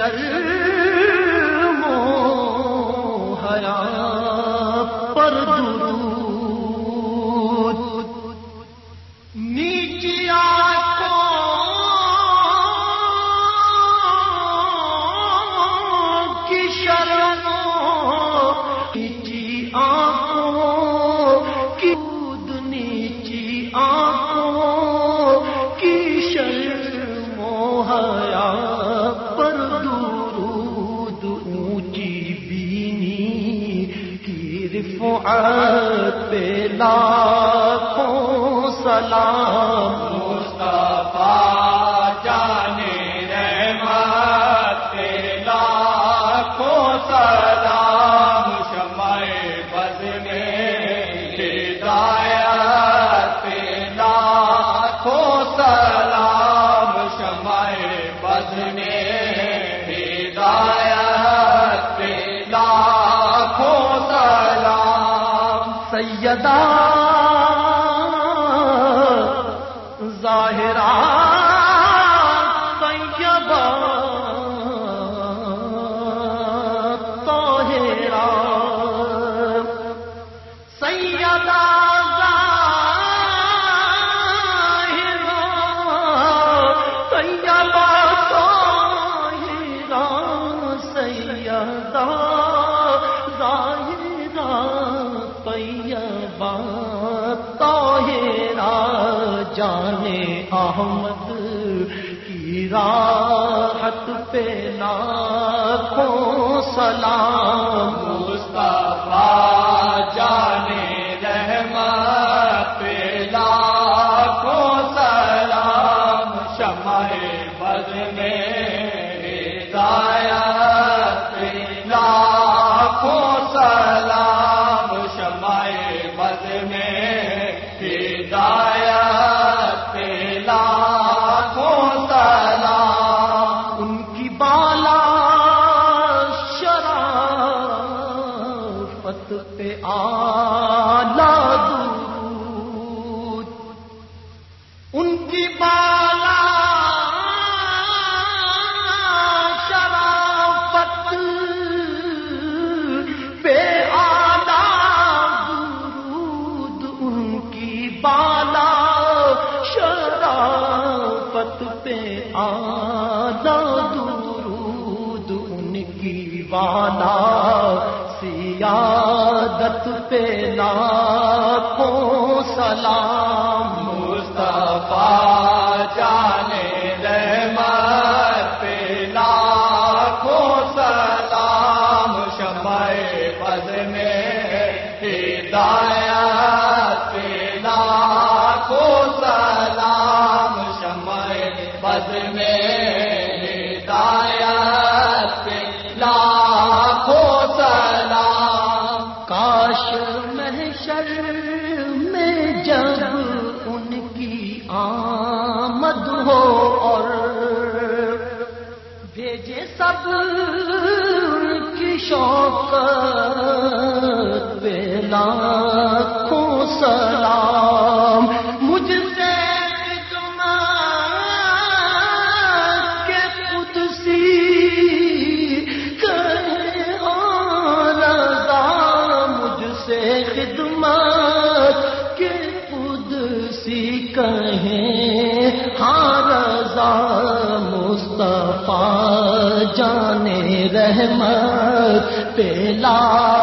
شر رحمت پہ لا